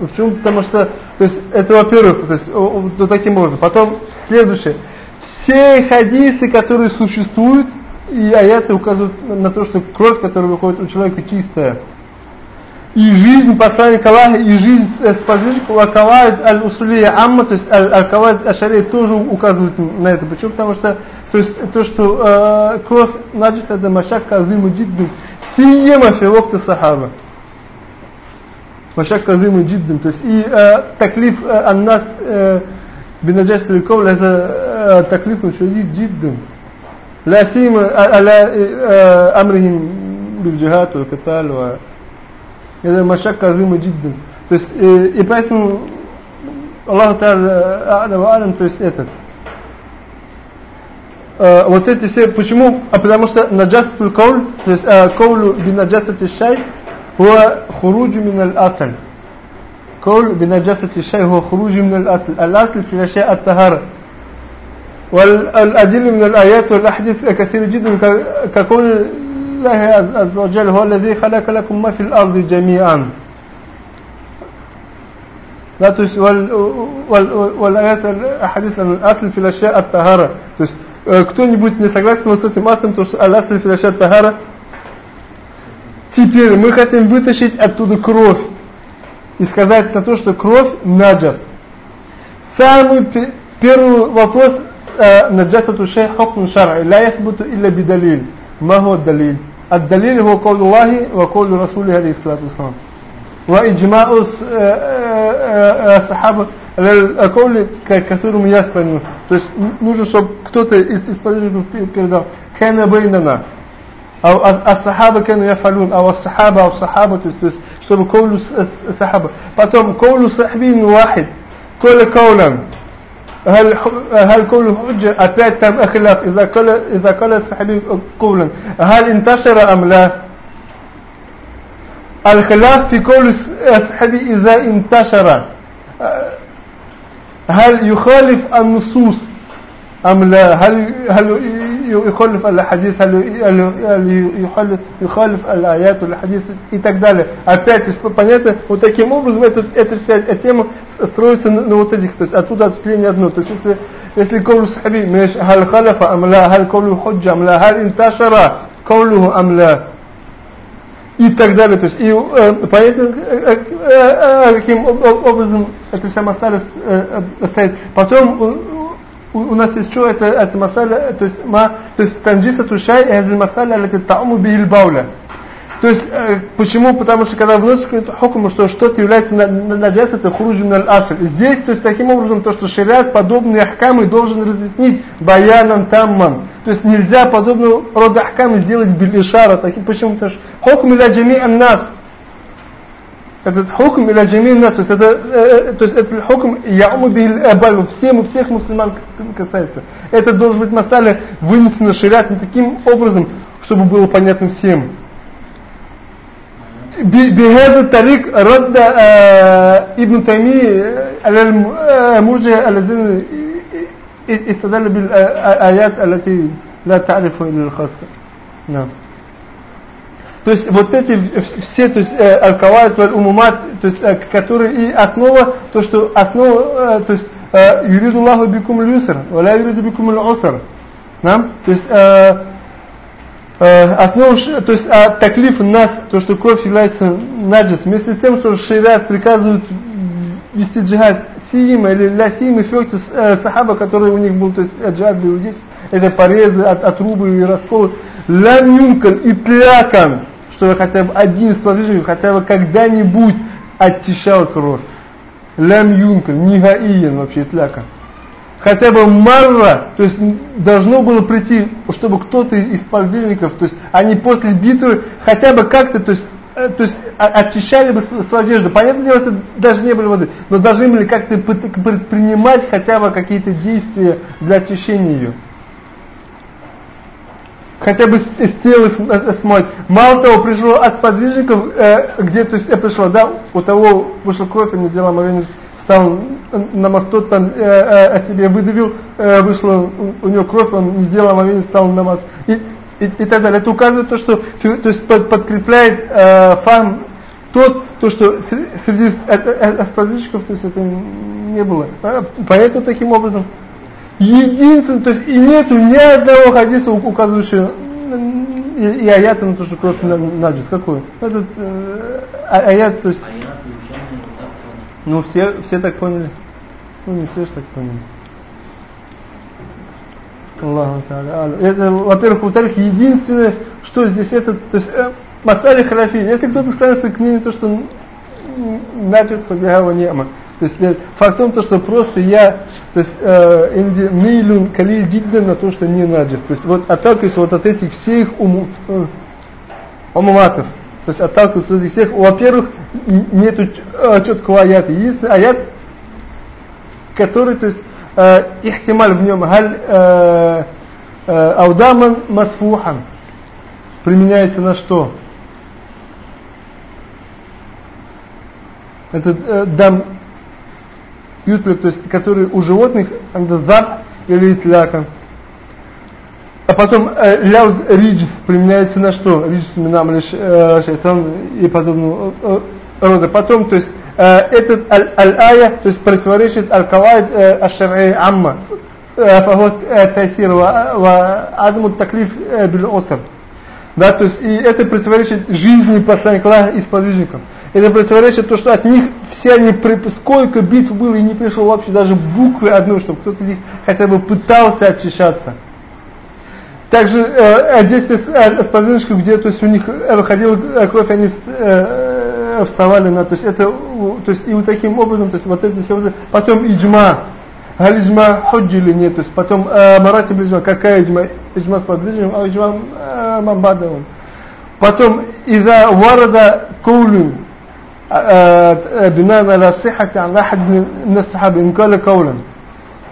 Почему? Потому что, то есть, это во-первых, то есть, вот таким образом. Потом, следующее. Все хадисы, которые существуют, и аяты указывают на то, что кровь, которая выходит у человека, чистая И жизнь посланника Аллаха, и жизнь сподвижника Акавайд аль-Усулия Амма, то есть Аль-Кавайд Ашария тоже указывают на это. Почему? Потому что то, есть, то что э, кровь наджис это машак казиму джиддин, сиема фи вокта сахаба. Машак казиму джиддин. То есть и э, таклиф э, аннас э, بنجاسة الكون هذا تكليف شديد جدا لا سيما على آه، أمرهم بالجهاد والقتال و это машакка азима джиддан. То есть, э, и поэтому Аллах Та'ala Алям, то есть этот. Э, вот эти все, почему? А потому что наджасатул кауль, то есть э, каулю бинаджасати шай, هو خروج من الأصل قول بنجاسة الشيء هو خروج من الأصل الأصل في الأشياء الطهارة والأدلة من الآيات والأحاديث كثيرة جدا ك- كقول الله عز وجل هو الذي خلق لكم ما في الأرض جميعا لا تس وال وال والآيات الأحاديث عن الأصل في الأشياء الطهارة то есть э, кто-нибудь не согласен вот с этим аслом, то что аль-асль фи ашат тахара теперь мы хотим вытащить оттуда кровь и сказать на то, что кровь наджас. Самый пе- первый вопрос наджасату шей хукм шар'и لا يثبت إلا بدليل ما هو الدليل الدليل هو قول الله وقول رسوله عليه الصلاة والسلام وإجماع الص- آه، آه، آه، الصحابة على القول كثير من يسبق الناس то есть нужно чтобы кто-то из исповедников передал كان بيننا أو الصحابة كانوا يفعلون أو الصحابة أو الصحابة то есть, то есть чтобы قول الصحابة потом قول صحابي واحد كل قولا هل هل قول حجة опять там خلاف إذا قال إذا قال الصحابي قولا هل انتشر أم لا الخلاف في قول الصحابي إذا انتشر هل يخالف النصوص أم لا هل هل يخالف الحديث هل هل يخالف يخالف الآيات والحديث и так далее. Опять, то есть понятно, вот таким образом это, эта вся тема строится на, на вот этих, то есть оттуда отступление одно. То есть если, если قول صحابي مش هل خلف أم لا هل قوله حجة أم لا هل انتشر قوله أم لا и так далее. То есть, и э, понятно, э, э, э, каким образом эта вся масса э, стоит. Потом у, у нас есть что, это, это масаля, то есть, ма, то есть танджиса тушай, это масаля, это тауму бихиль бауля. То есть, э, почему? Потому что когда какой-то хукм, что что-то является наджас, это хуруджу на ашр. Здесь, то есть, таким образом, то, что шариат подобные ахкамы должен разъяснить баянан тамман. То есть, нельзя подобного рода ахкамы сделать билишара. Таким, почему? Потому что хукм иля джами нас этот хукм или джамин нас, то есть это, э, то есть этот хукм яуму бихил абалу, всем и всех мусульман касается. Это должен быть масаля вынесено шариат таким образом, чтобы было понятно всем. بهذا الطريق رد ابن تيمية على المرجع الذين استدل بالآيات التي لا تعرف إلا الخاصة نعم то есть вот эти все, то есть э, аль-кавайт, умумат то есть э, которые и основа, то что основа, э, то есть юриду Аллаху бикум люср, валя юриду бикум аль-уср. То есть основа, то есть э, таклиф нас, то что кровь является наджис, вместе с тем, что шариат приказывает вести джихад сиима или ля сиима фёкти э, сахаба, которые у них был, то есть джихад был здесь, это порезы, от, отрубы и расколы. Лам юмкан итлякан что хотя бы один из сподвижников хотя бы когда-нибудь очищал кровь. Лям юнка, нигаиен вообще тляка. Хотя бы марра, то есть должно было прийти, чтобы кто-то из сподвижников, то есть они после битвы хотя бы как-то, то есть э, то есть очищали бы свою одежду. Понятное дело, что даже не было воды, но должны были как-то предпринимать хотя бы какие-то действия для очищения ее хотя бы с тела смыть. Мало того, пришло от сподвижников, э, где то есть я пришло, да, у того вышла кровь, а не делал омовение, стал на мосту, там э, э, о себе выдавил, э, вышла у, него кровь, он не сделал омовение, стал на мост. И, и, и так далее. Это указывает то, что то есть под, подкрепляет э, фан тот, то, что среди э, э, сподвижников, то есть это не было. Поэтому таким образом Единственное, то есть и нету ни одного хадиса, указывающего и, и аята на то, что кровь наджис. Какой? Этот э, а, аят, то есть... Ну все, все так поняли. Ну не все же так поняли. Аллаху Это, во-первых, во-вторых, единственное, что здесь это, то есть, э, Масали Харафи, если кто-то склоняется к мнению, то, что начал Фабиава Нема, то есть э, факт в том, что просто я, то есть э, инди милюн калиль диддан на то, что не наджис. То есть вот отталкиваюсь вот от этих всех э, умуматов. То есть отталкиваюсь от этих всех. Во-первых, нету э, четкого аята. Есть аят, который, то есть, ихтималь в нем, галь аудаман масфухан. Применяется на что? Этот э, дам ютлик, то есть которые у животных, зап или тляка. А потом э, ляуз риджис применяется на что? Риджис минам лишь э, шайтан и подобного э, рода. Потом, то есть э, этот аль-ая, то есть противоречит аль-кавайд э, аш-шар'и амма. فهو تيسير وعدم التكليف بالأسر да, то есть и это противоречит жизни посланника и сподвижникам. Это противоречит то, что от них все они, сколько битв было и не пришло вообще даже буквы одной, чтобы кто-то из них хотя бы пытался очищаться. Также э, здесь э, сподвижников, где то есть у них выходила кровь, они э, вставали на, то есть это, то есть и вот таким образом, то есть вот эти все, потом иджма, галиджма ходжи или нет, то есть потом э, марати иджма, какая иджма, иджма с подвижником, а иджма من بعدهم потом إذا ورد قول بناء على صحة عن أحد من الصحابة إن قال قولا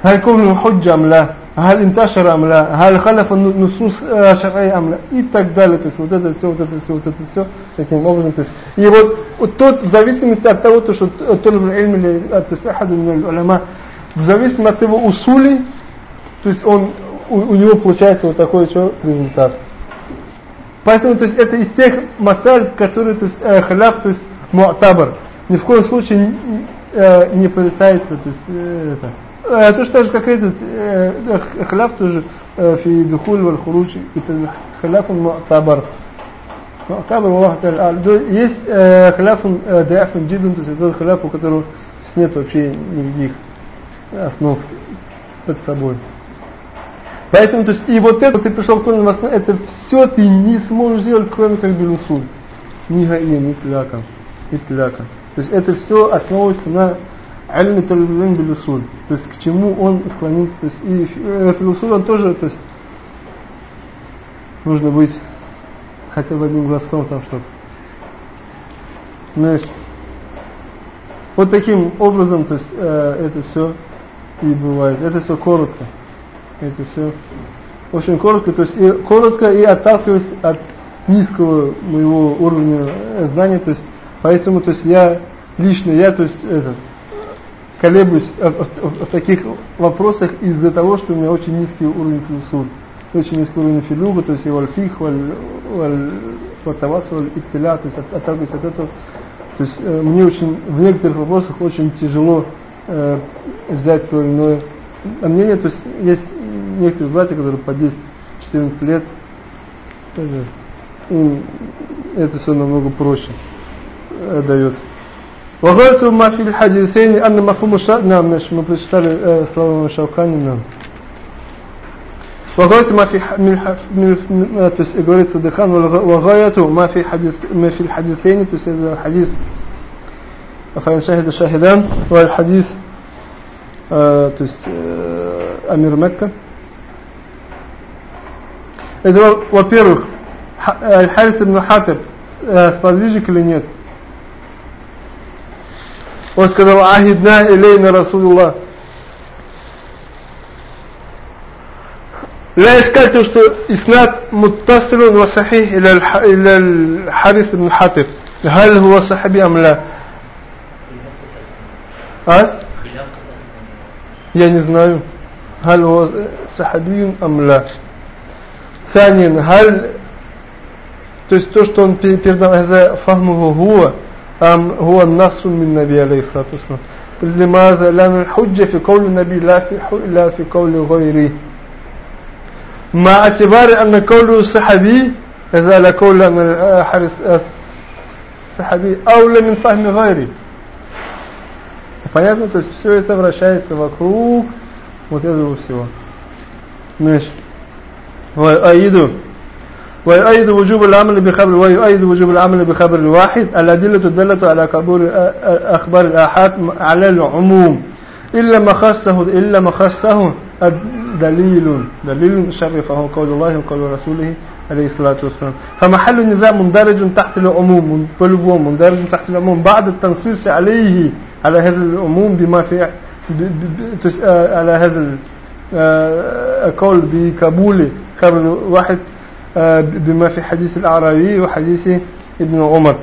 هل قوله حجة أم لا هل انتشر أم لا هل خلف نصوص شرعية أم لا и так далее то есть вот это все вот это все вот это все таким образом то есть и вот, вот тот в зависимости от того то что тот илм или то есть ахад من العلماء в зависимости от его усули то есть он у, у него получается вот такой еще результат. Поэтому, то есть, это из тех масаль, которые, то есть, э, халяв, то есть, муатабр. Ни в коем случае э, не порицается, то есть, э, это. Э, а же так же, как этот э, э халяв тоже, фи духуль валь хуруч, это халяв муатабр. Муатабр, Аллах Та'аль. Есть э, халяв э, даяфун джидун, то есть, это халяв, у которого нет вообще никаких основ под собой поэтому то есть и вот это ты пришел к тому это все ты не сможешь сделать кроме как белусуль ни гаи ни тляка и тляка то есть это все основывается на алим талибин билусуль. То есть к чему он склонился. То есть и э, филусуль он тоже, то есть нужно быть хотя бы одним глазком там что-то. Знаешь, вот таким образом, то есть э, это все и бывает. Это все коротко. Это все очень коротко, то есть и коротко и отталкиваясь от низкого моего уровня знания, то есть поэтому, то есть я лично я, то есть этот колеблюсь в, в, в таких вопросах из-за того, что у меня очень низкий уровень филусур. Очень низкий уровень филуга, то есть и вальфих, вальтавас, валь-иттиля, то есть отталкиваясь от этого. То есть э, мне очень, в некоторых вопросах очень тяжело э, взять то или иное мнение. То есть есть некоторые братья, которые по 10-14 лет, им это все намного проще э, дается. وغاية ما في الحديثين أن مفهوم الشرع نعم مش мы прочитали слова Шаукани نعم وغاية ما في من من то есть говорится Дехан وغاية ما في حديث ما في الحديثين то есть الحديث فإن شهد الشاهدان والحديث то есть أمير مكة это во-первых Харис ибн Хатиб сподвижник или нет Он сказал, ахидна илейна Расулуллах. لا إشكال что إسناد متصل وصحيح إلى إلى الحارث بن حاتم هل هو صحابي أم لا؟ а? Я не знаю. هل هو صحابي أم لا؟ ثانيا هل то есть то, что он передал, это фахмуху هو أم هو النص من النبي عليه الصلاة والسلام لماذا لأن الحجة في قول النبي لا في, لا في قول غيره مع اعتبار أن قوله الصحابي إذا لقول أن الحارس الصحابي أولى من فهم غيره Понятно? То есть все это вращается вокруг вот этого всего. Значит, وأيده ويؤيد وجوب العمل بخبر ويؤيد وجوب العمل بخبر الواحد الأدلة الدالة على قبول أخبار الآحاد على العموم. إلا ما خصه إلا ما خصه دليل دليل شرفه قول الله وقول رسوله عليه الصلاة والسلام. فمحل النزاع مندرج تحت العموم بالبوم مندرج تحت العموم. بعد التنصيص عليه على هذا العموم بما في على هذا القول بقبول خبر واحد بما في حديث الأعرابي وحديث ابن عمر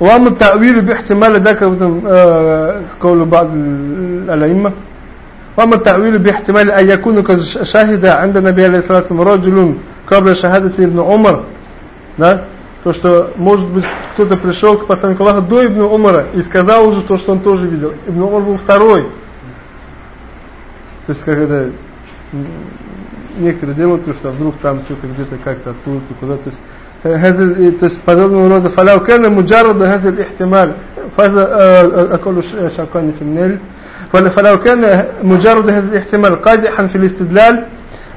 وأما التأويل باحتمال ذاك قول بعض الأئمة وأما التأويل باحتمال أن يكون قد شاهد عند النبي عليه الصلاة والسلام رجل قبل شهادة ابن عمر да? то, что, может быть, кто-то пришел к посланнику Аллаха до Ибн Умара и сказал уже то, что он тоже видел. Ибн Умар был второй. То есть, как это, некоторые делают, что вдруг там что-то где-то как-то оттуда куда то есть هذا то есть подобного рода فلو كان مجرد هذا الاحتمال فهذا أقول شوكاني في النيل فلو كان مجرد هذا الاحتمال قادحا في الاستدلال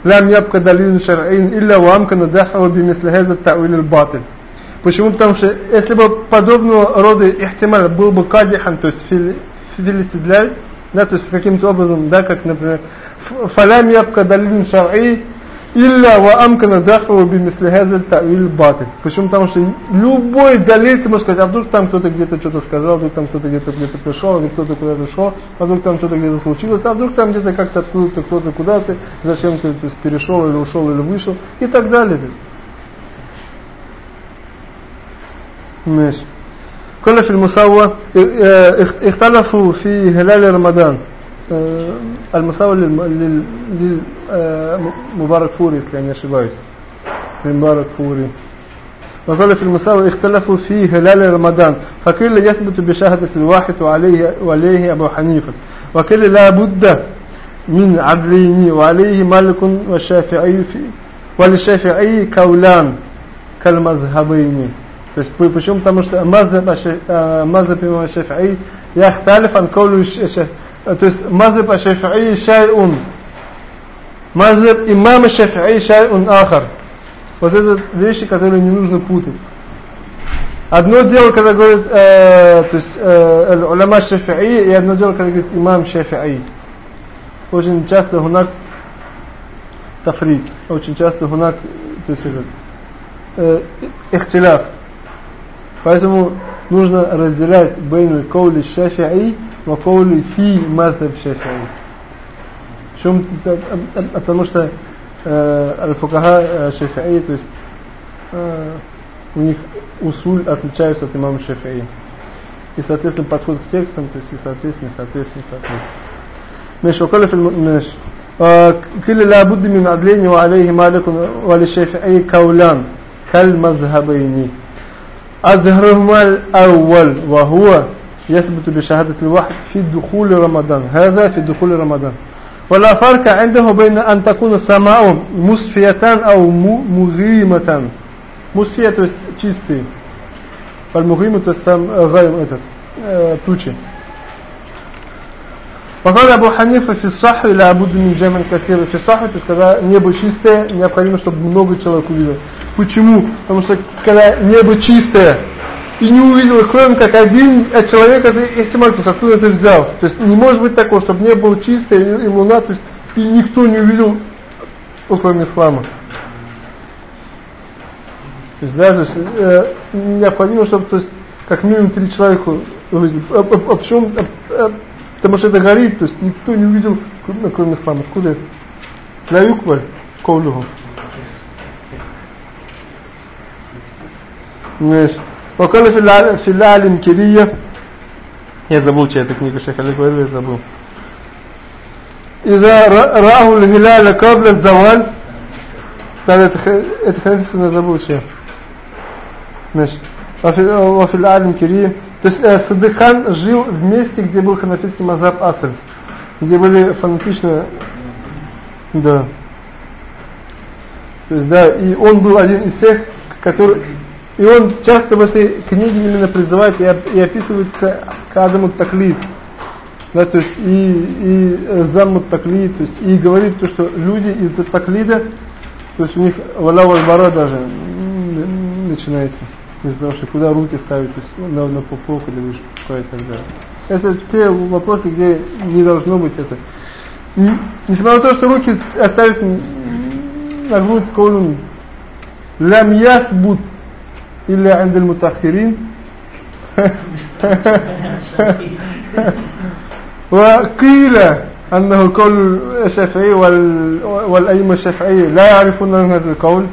لم يبقى دليل شرعي إلا وأمكن دفعه بمثل هذا التأويل الباطل Почему? Потому что если бы подобного рода ихтималь был бы кадихан, то есть филистидляль, да, то есть каким-то образом, да, как, например, «Фалям ябка далин шар'и илля ва амкана дахру би мислихазель та'виль баты». Почему? Потому что любой далит, ты можешь сказать, а вдруг там кто-то где-то что-то сказал, вдруг там кто-то где-то где-то пришел, а вдруг кто-то куда-то шел, а вдруг там что-то где-то случилось, а вдруг там где-то как-то откуда-то кто-то куда-то, зачем ты, то есть, перешел или ушел или вышел и так далее. То есть. Значит. كل في المساواة اختلفوا في هلال رمضان. آه، المساواة للمبارك فوري يعني اشتبايس آه، مبارك فوري. وقال في المساواة اختلفوا في هلال رمضان. فكل يثبت بشهادة الواحد وعليه, وعليه أبو حنيفة. وكل لا بد من عدلين وعليه مالك والشافعي في وللشافعي قولان كالمذهبين. То есть почему? Потому что мазхаб мазхаб имама Шафии яхталиф ан каулу то есть мазхаб Шафии шай'ун. Мазхаб имама Шафии шай'ун ахар. Вот это вещи, которые не нужно путать. Одно дело, когда говорит э, то есть э, уляма Шафии и одно дело, когда говорит имам Шафии. Очень часто гунак тафрик очень часто гунак то есть этот э, ихтиляф Поэтому нужно разделять бейн каули шафи'i ва каули фи мазхаб шафи'i. Почему? Потому что э, аль-фукаха шафи'i, то есть э, у них усуль отличаются от имама шафи'i. И, соответственно, подход к текстам, то есть и соответственно, соответственно, соответственно. مش وكل في مش كل لابد من عدلين وعليه مالك وللشافعي كولان كالمذهبين أظهرهما الأول وهو يثبت بشهادة الواحد في دخول رمضان هذا في دخول رمضان ولا فرق عنده بين أن تكون السماء مصفية أو مغيمة مصفية то есть чистый فالمغيمة то есть там غيم этот тучи وقال أبو حنيفة في الصح لابد من جمع كثير في الصح то есть когда небо чистое необходимо чтобы много человек увидел Почему? Потому что когда небо чистое, и не увидел кроме как один человек, это ихтимальтус, откуда ты взял. То есть не может быть такого, чтобы небо было чистое и, луна, то есть и никто не увидел, кроме ислама. То есть, да, то есть э, необходимо, чтобы, то есть, как минимум три человека увидели. А, а, а почему? А, а, потому что это горит, то есть никто не увидел, кроме, ислама. Откуда это? Ля юкваль, коулюху. Знаешь, Вакаля филялин кирия. Я забыл, чья эта книга, шейх Али говорил, я забыл. Иза раху лгиляля кабля заваль. Да, это, это я забыл, чья. Значит, Вафиль Алим Кирия. То есть э, Садыхан жил в месте, где был ханафитский мазаб Асаль. Где были фанатичные... Да. То есть, да, и он был один из тех, который и он часто в этой книге именно призывает и, и описывает Кадаму Таклид. Да, то есть и, и Замму Таклид, то есть и говорит то, что люди из-за Таклида, то есть у них валя вальбара даже начинается. Из-за того, что куда руки ставить, то есть на, на пупок или выше и так далее. Это те вопросы, где не должно быть это. Несмотря на то, что руки оставить на грудь колун лям ясбут إلا عند المتأخرين وقيل أنه قول الشافعي والأئمة الشافعية لا يعرفون هذا القول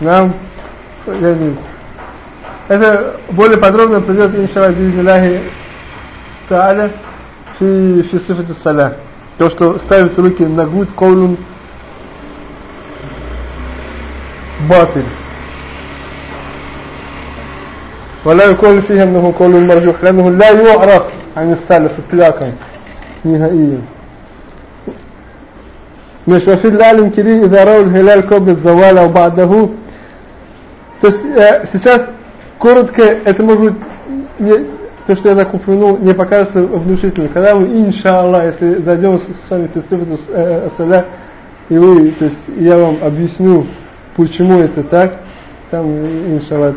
نعم جميل это более подробно придет иншалла бизниллахи та'аля في في صفة الصلاة то что ставит руки на грудь قول باطل ولا يقول فيها أنه قول مرجوح لأنه لا يعرف عن السلف إطلاقا نهائيا مش وفي العالم كريم إذا رأوا الهلال قبل الزوال أو بعده то есть сейчас коротко это может быть не, то что я так упомянул не покажется внушительно когда мы иншаллах если зайдем с вами в Асаля и вы то есть я вам объясню почему это так там иншаллах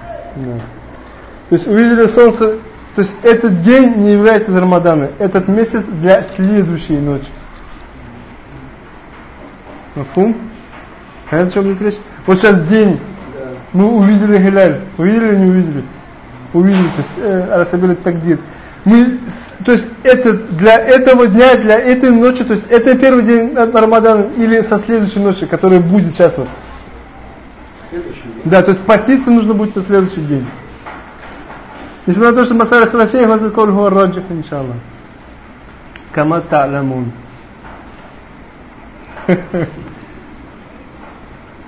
Да. То есть увидели солнце, то есть этот день не является Рамаданом, этот месяц для следующей ночи. Мафум? Понятно, о чем идет речь? Вот сейчас день, мы увидели Хиляль, увидели или не увидели? Увидели, то есть э, Тагдир. Мы, то есть это для этого дня, для этой ночи, то есть это первый день Рамадана или со следующей ночи, которая будет сейчас вот. Да, то есть поститься нужно будет на следующий день. Несмотря на то, что Масаля Ханафия, Хазар Коль Хуа Раджих, иншаллах. Кама та'ламун. То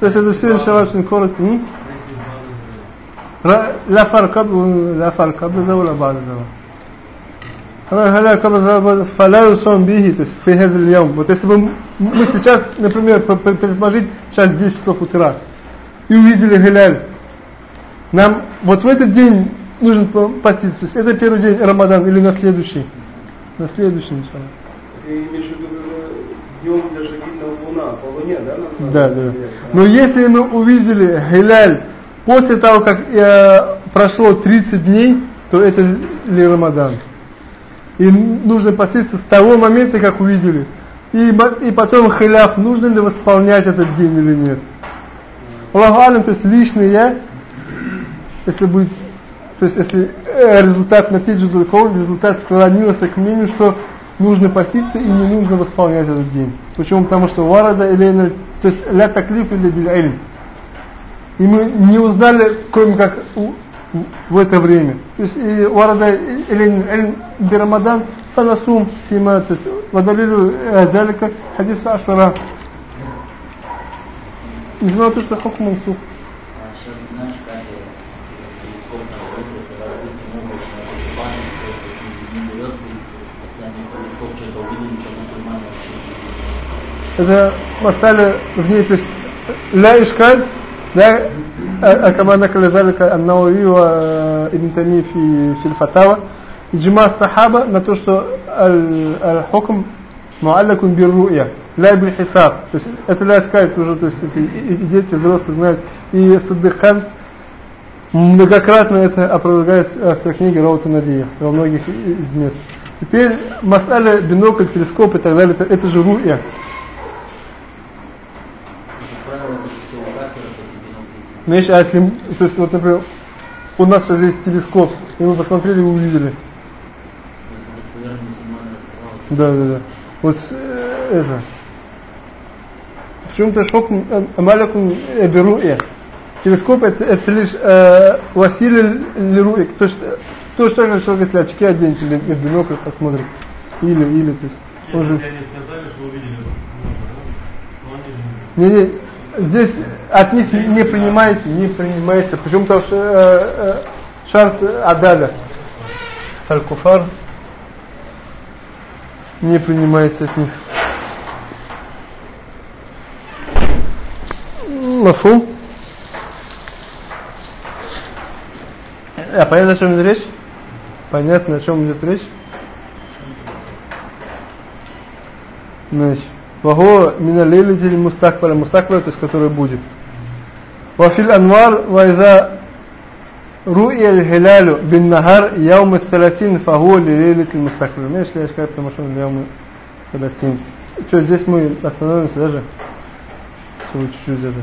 есть это все, иншаллах, очень коротко. لا فرق لا فرق قبل ولا بعد هلا قبل فلا يصوم به то есть في هذا اليوم вот если бы мы сейчас например предположить сейчас 10 часов утра и увидели Гиляль. Нам вот в этот день нужно поститься. То есть это первый день Рамадан или на следующий? На следующий, иншаллах. днем для шахидного луна, по луне, да? Да, да. Но если мы увидели Гиляль после того, как э, прошло 30 дней, то это ли Рамадан. И нужно поститься с того момента, как увидели. И, и потом хиляф, нужно ли восполнять этот день или нет. Аллаху то есть личный я, если будет, то есть если э, результат натиджу результат склонился к мнению, что нужно поститься и не нужно восполнять этот день. Почему? Потому что варада или то есть ля таклиф или биль И мы не узнали, кроме как в это время. То есть и варада или бирамадан фанасум фима, то есть водалилу э, далека хадису ашара مش ما قلتوش بحكم منصوب إذا مسألة مبنية لا إشكال لا كما ذكر ذلك النووي وابن تيمية في في الفتاوى. إجماع الصحابة نتوش الحكم معلق بالرؤية. Лайбн Хисаб. То есть это ляшкает уже, то есть это и дети, взрослые знают. И Саддыхан многократно это опровергает в своей книге Роута Надия во многих из мест. Теперь Масаля, бинокль, телескоп и так далее, это, это же руя. Знаешь, ну, а если, то есть вот, например, у нас сейчас здесь телескоп, и мы посмотрели и увидели. Да, да, да. Вот э, это. Чем-то шокм малякум беруэ. Телескоп это, это лишь э, васили лируэ. То есть то, что человек, если очки оденет или бинокль посмотрит. Или, или, то есть. Он же... Не, не, здесь от них не принимается, не принимается. Потому что э, э, шарт адаля. Аль-Куфар не принимается от них. Мафум. А понятно, о чем идет речь? Понятно, о чем идет речь? Значит, ваго миналилитель мустакбаля, мустакбаля, то есть который будет. Вафил анвар вайза رؤي الهلال بالنهار يوم الثلاثين فهو لليلة المستقبل ماشي ليش كانت مشهور اليوم الثلاثين что здесь мы остановимся даже всего чуть-чуть это